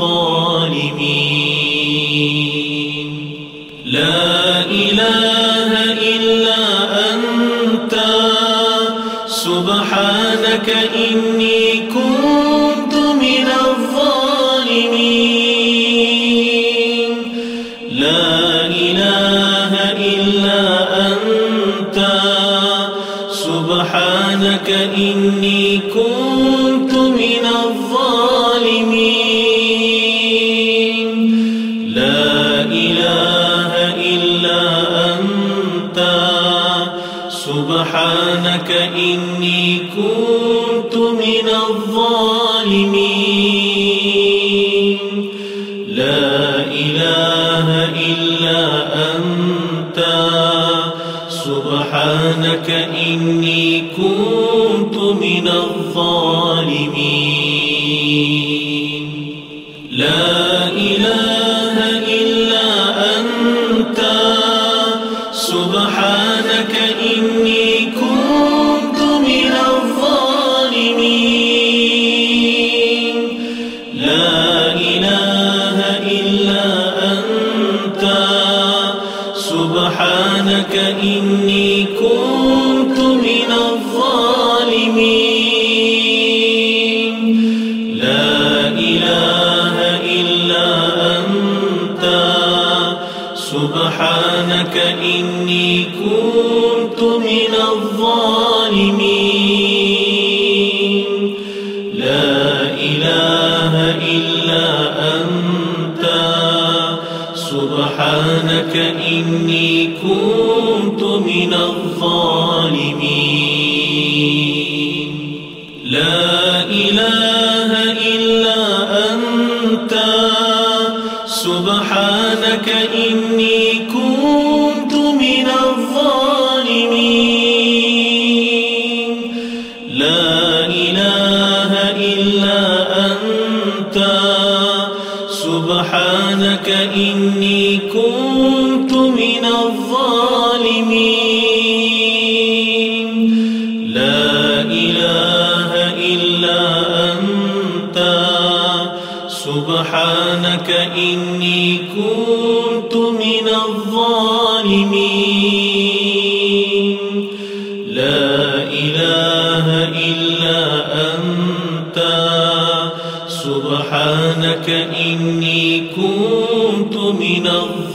Speaker 1: الظالمين. لا إله إلا أنت. سبحانك إني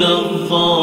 Speaker 1: 能否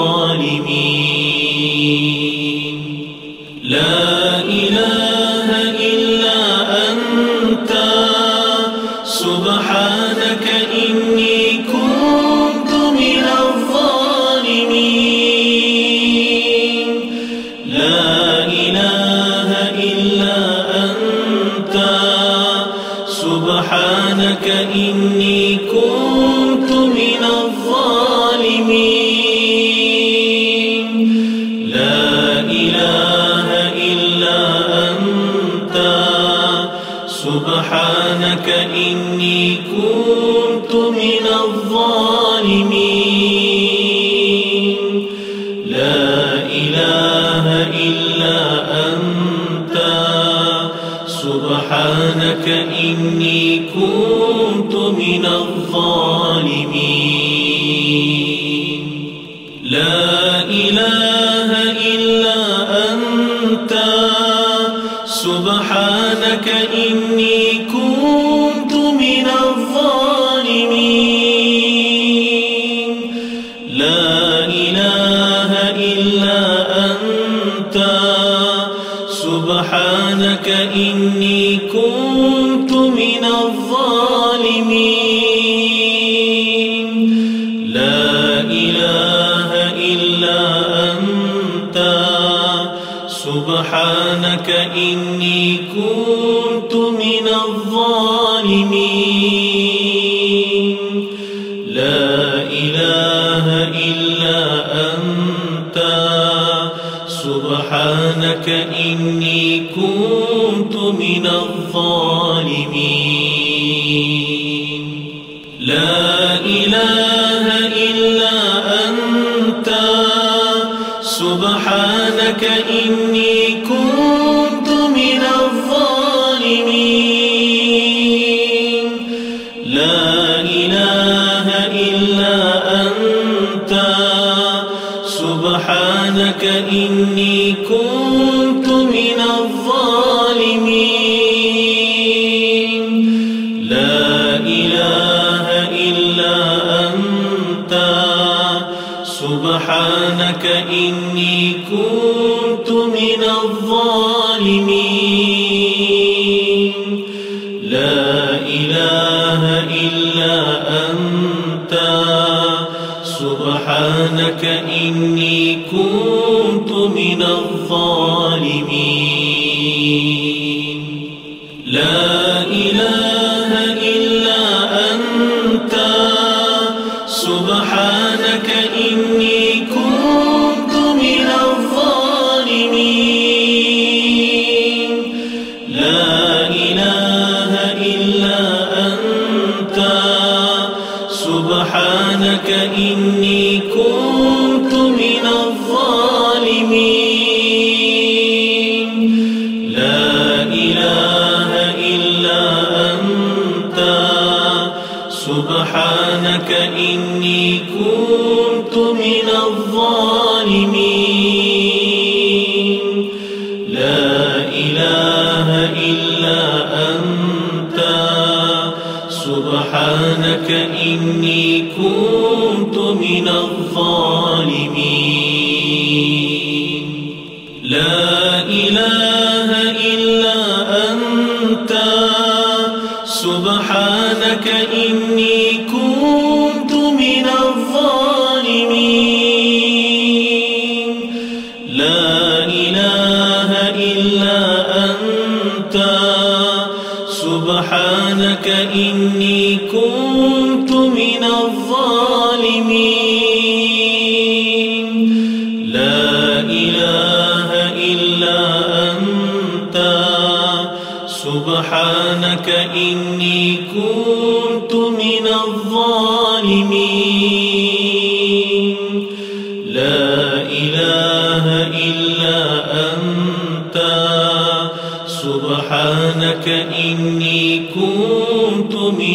Speaker 1: إني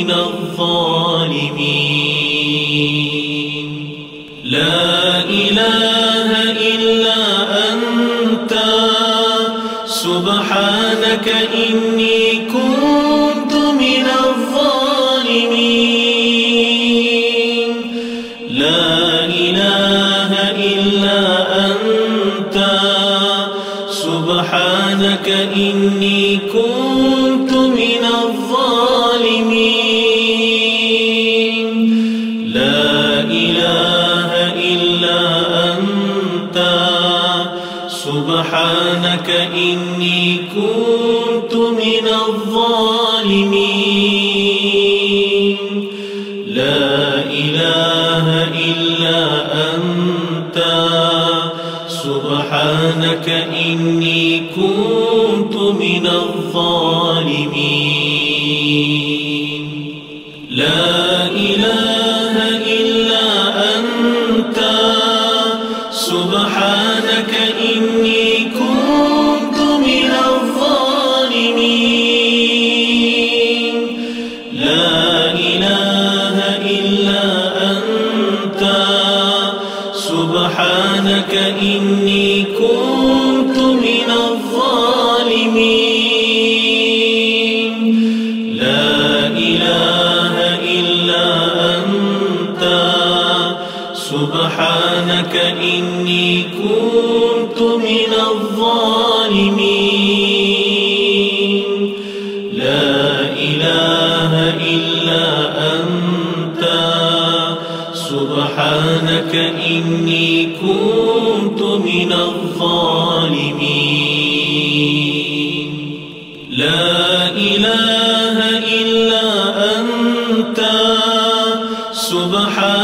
Speaker 1: من الظالمين. لا إله إلا أنت. سبحانك إني لك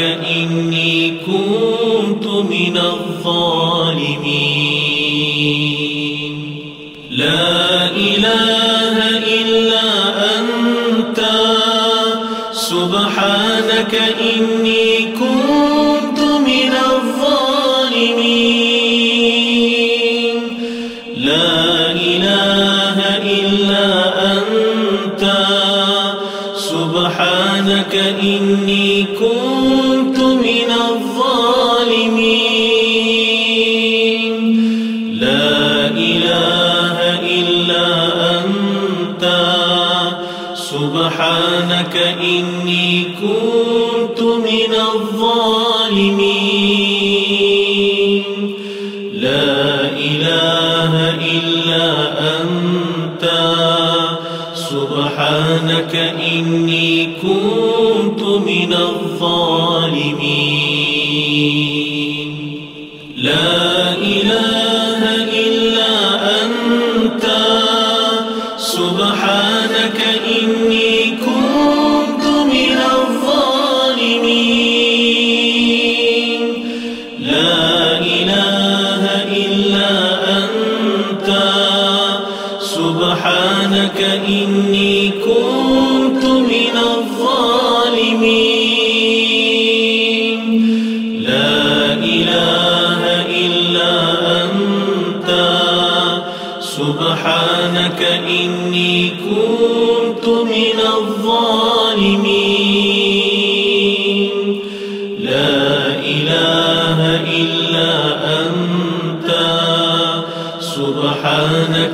Speaker 1: إني كنت من الظالمين. لا إله إلا أنت. سبحانك إني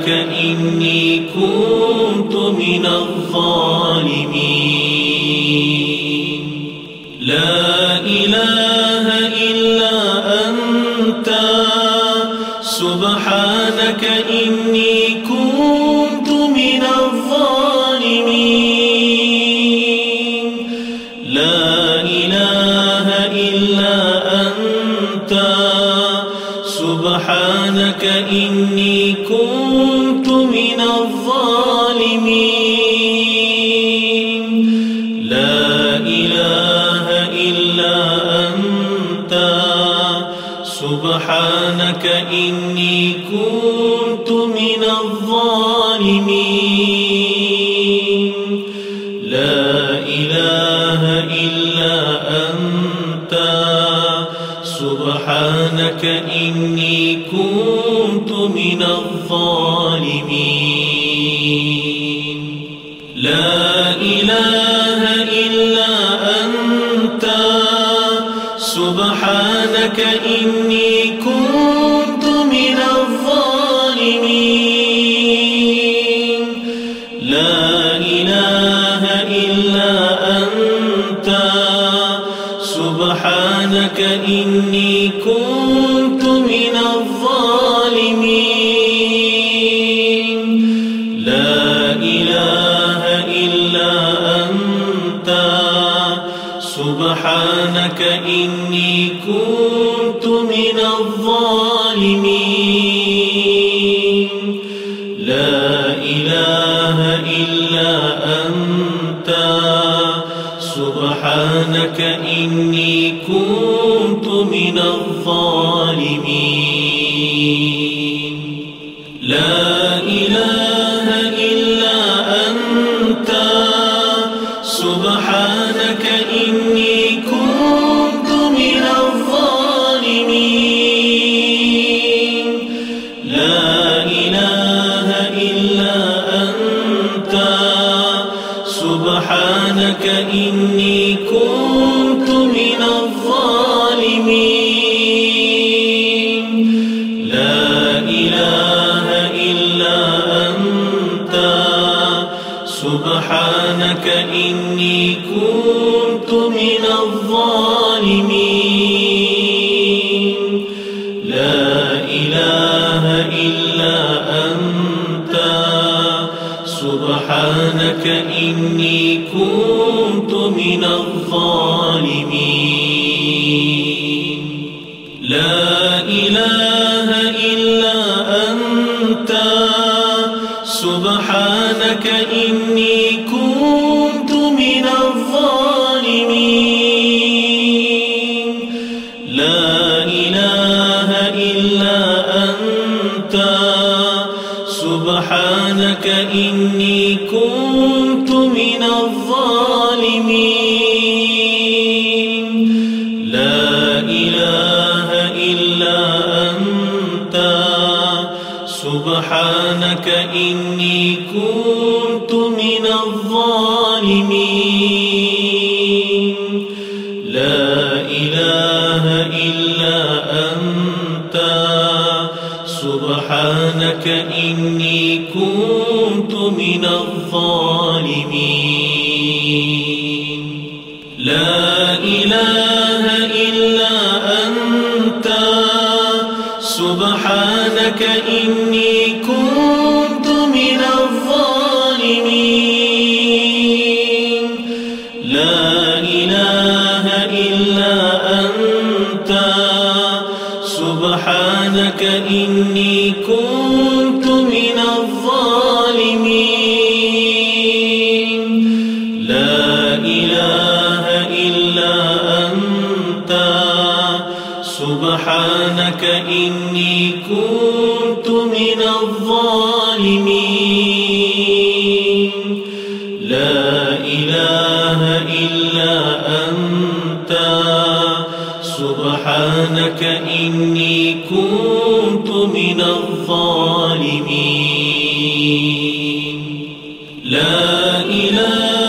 Speaker 1: إني كنت من الظالمين. إني كنت من الظالمين. لا إله إلا أنت. سبحانك إني الظالمين. لا إله إلا أنت. سبحانك إني إني كنت من الظالمين. لا إله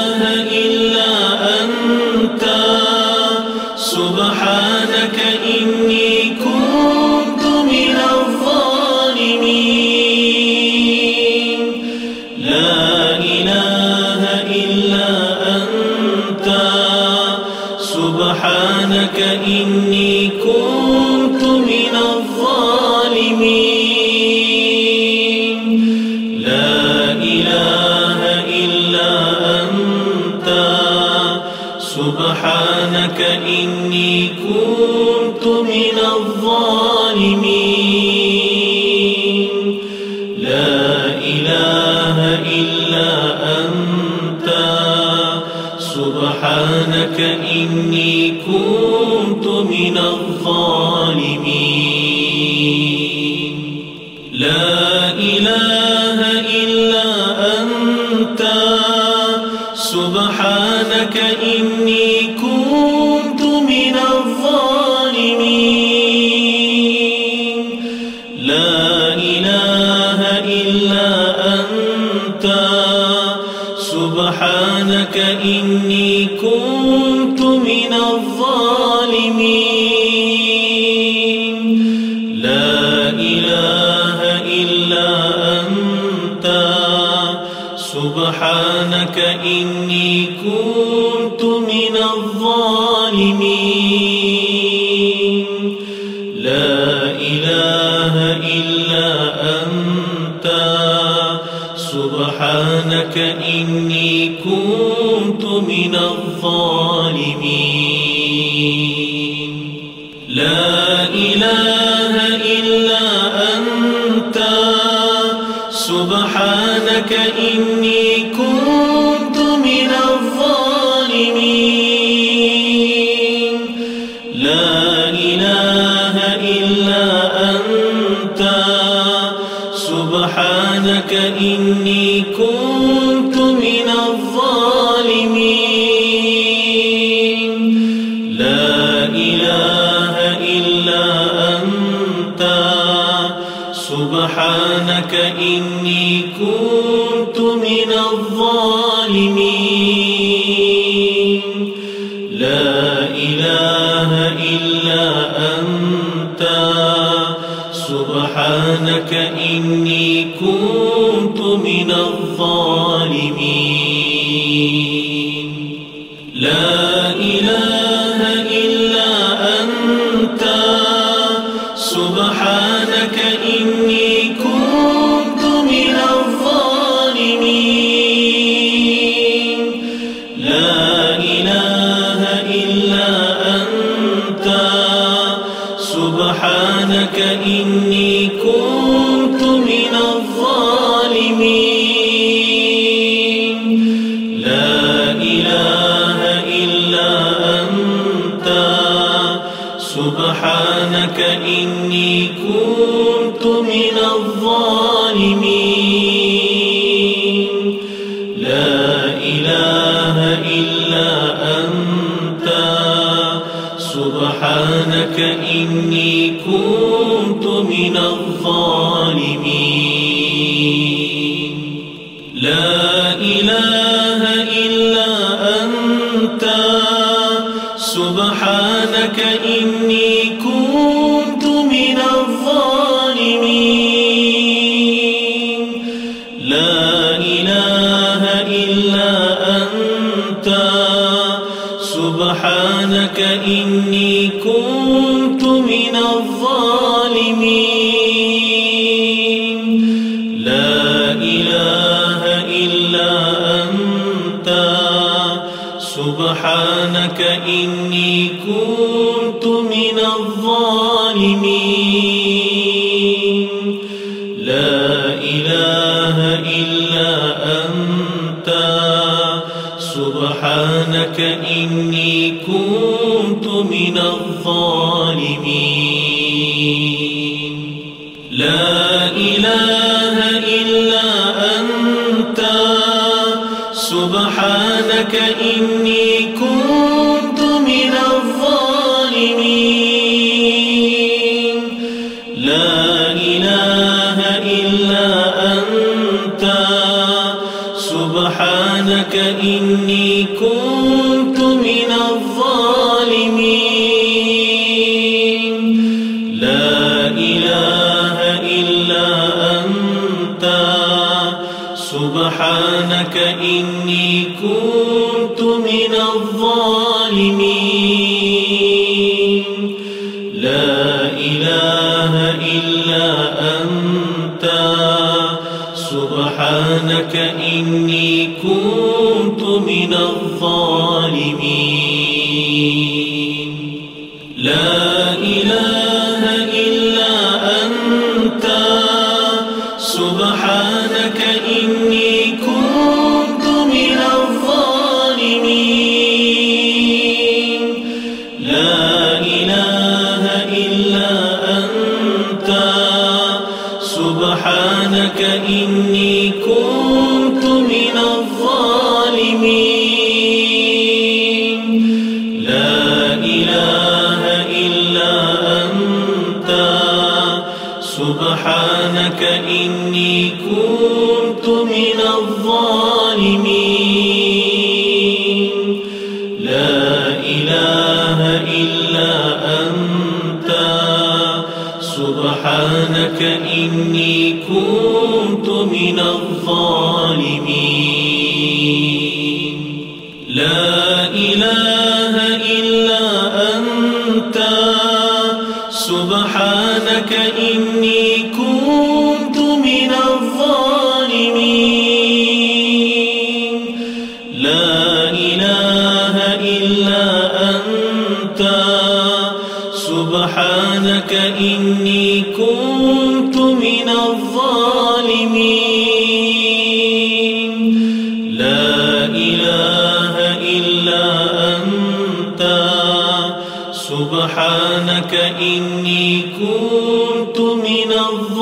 Speaker 1: إن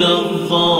Speaker 1: 能否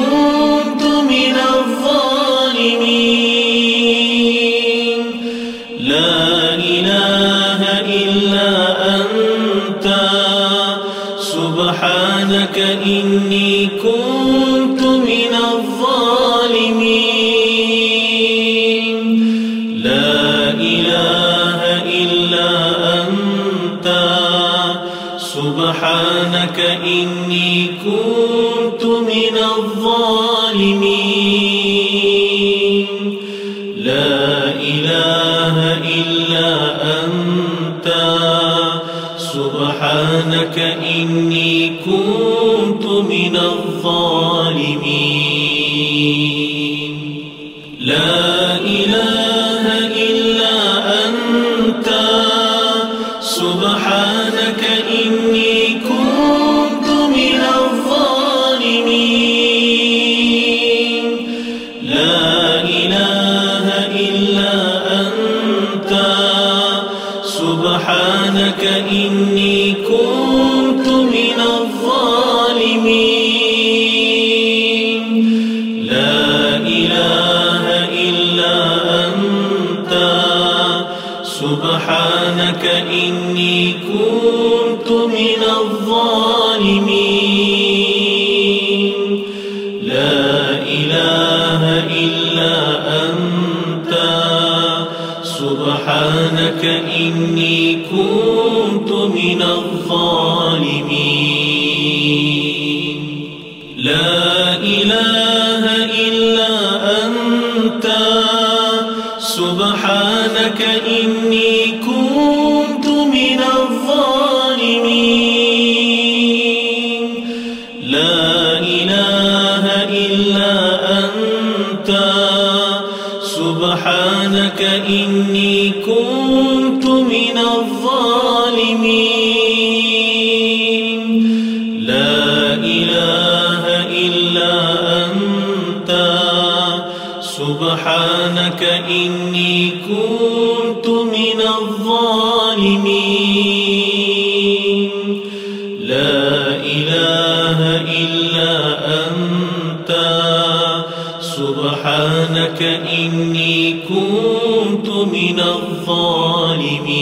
Speaker 1: من الظالمين.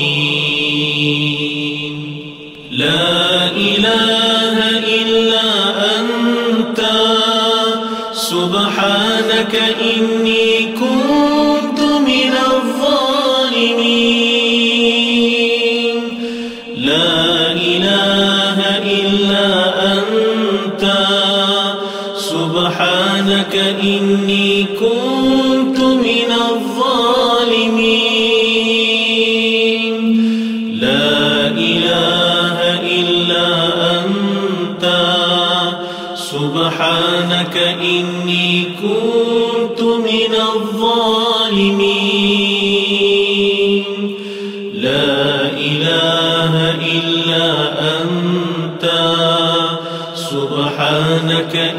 Speaker 1: لا إله إلا أنت. سبحانك إني لك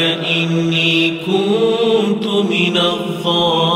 Speaker 1: إني كنت من الظالمين.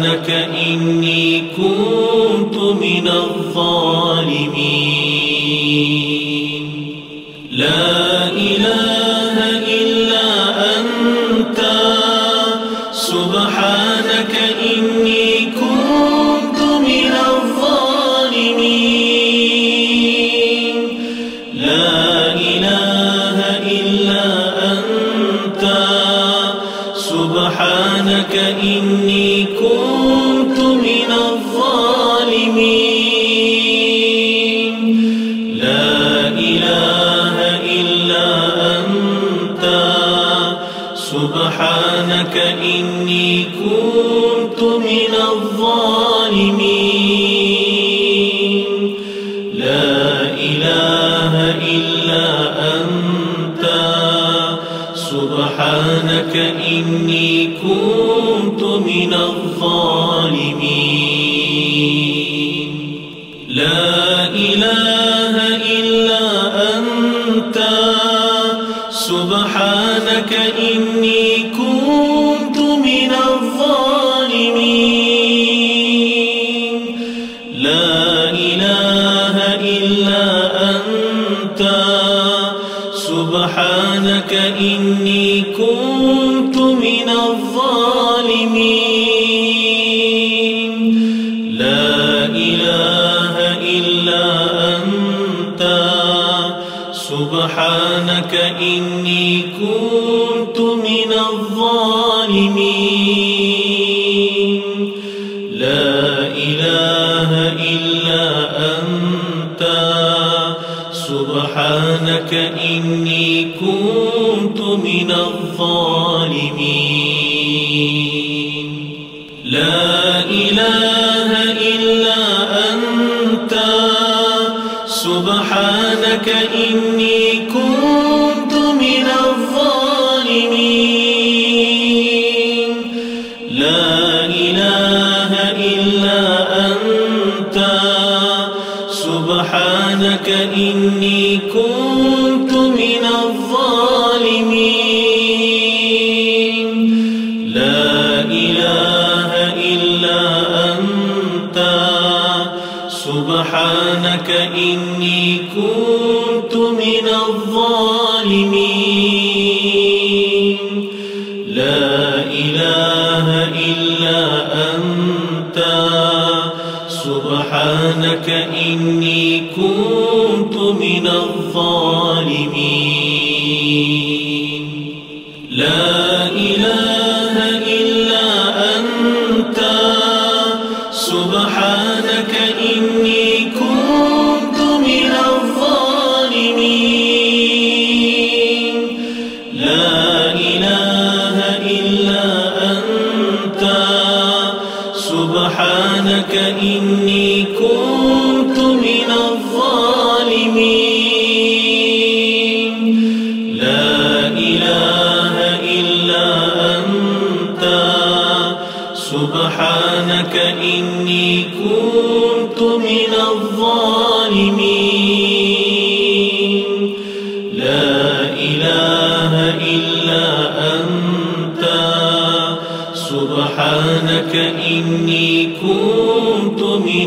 Speaker 1: سبحانك إني كنت من الظالمين.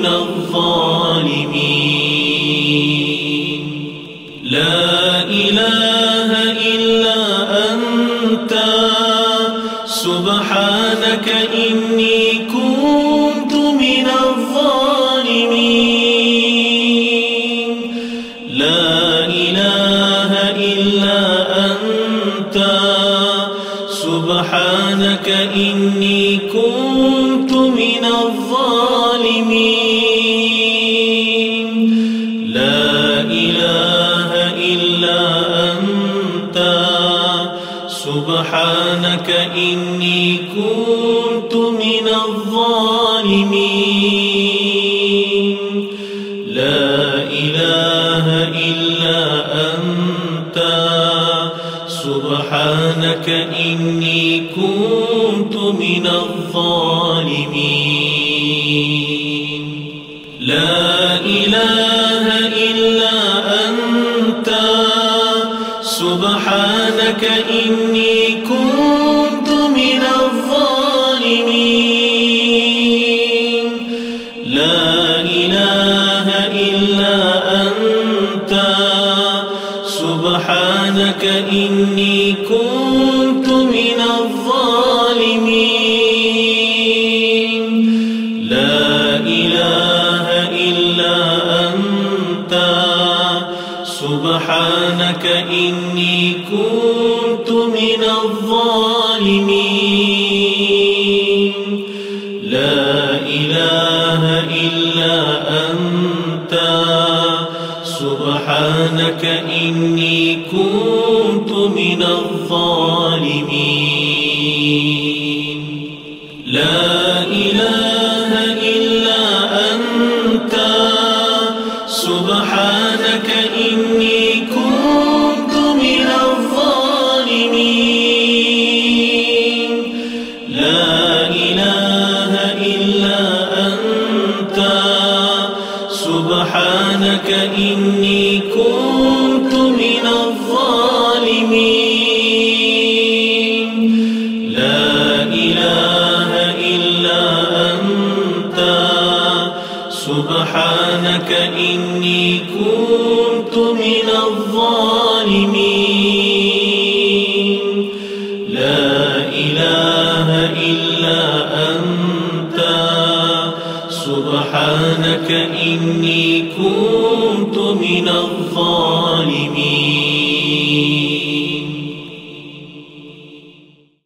Speaker 1: كنت الظالمين. لا إله إلا أنت. سبحانك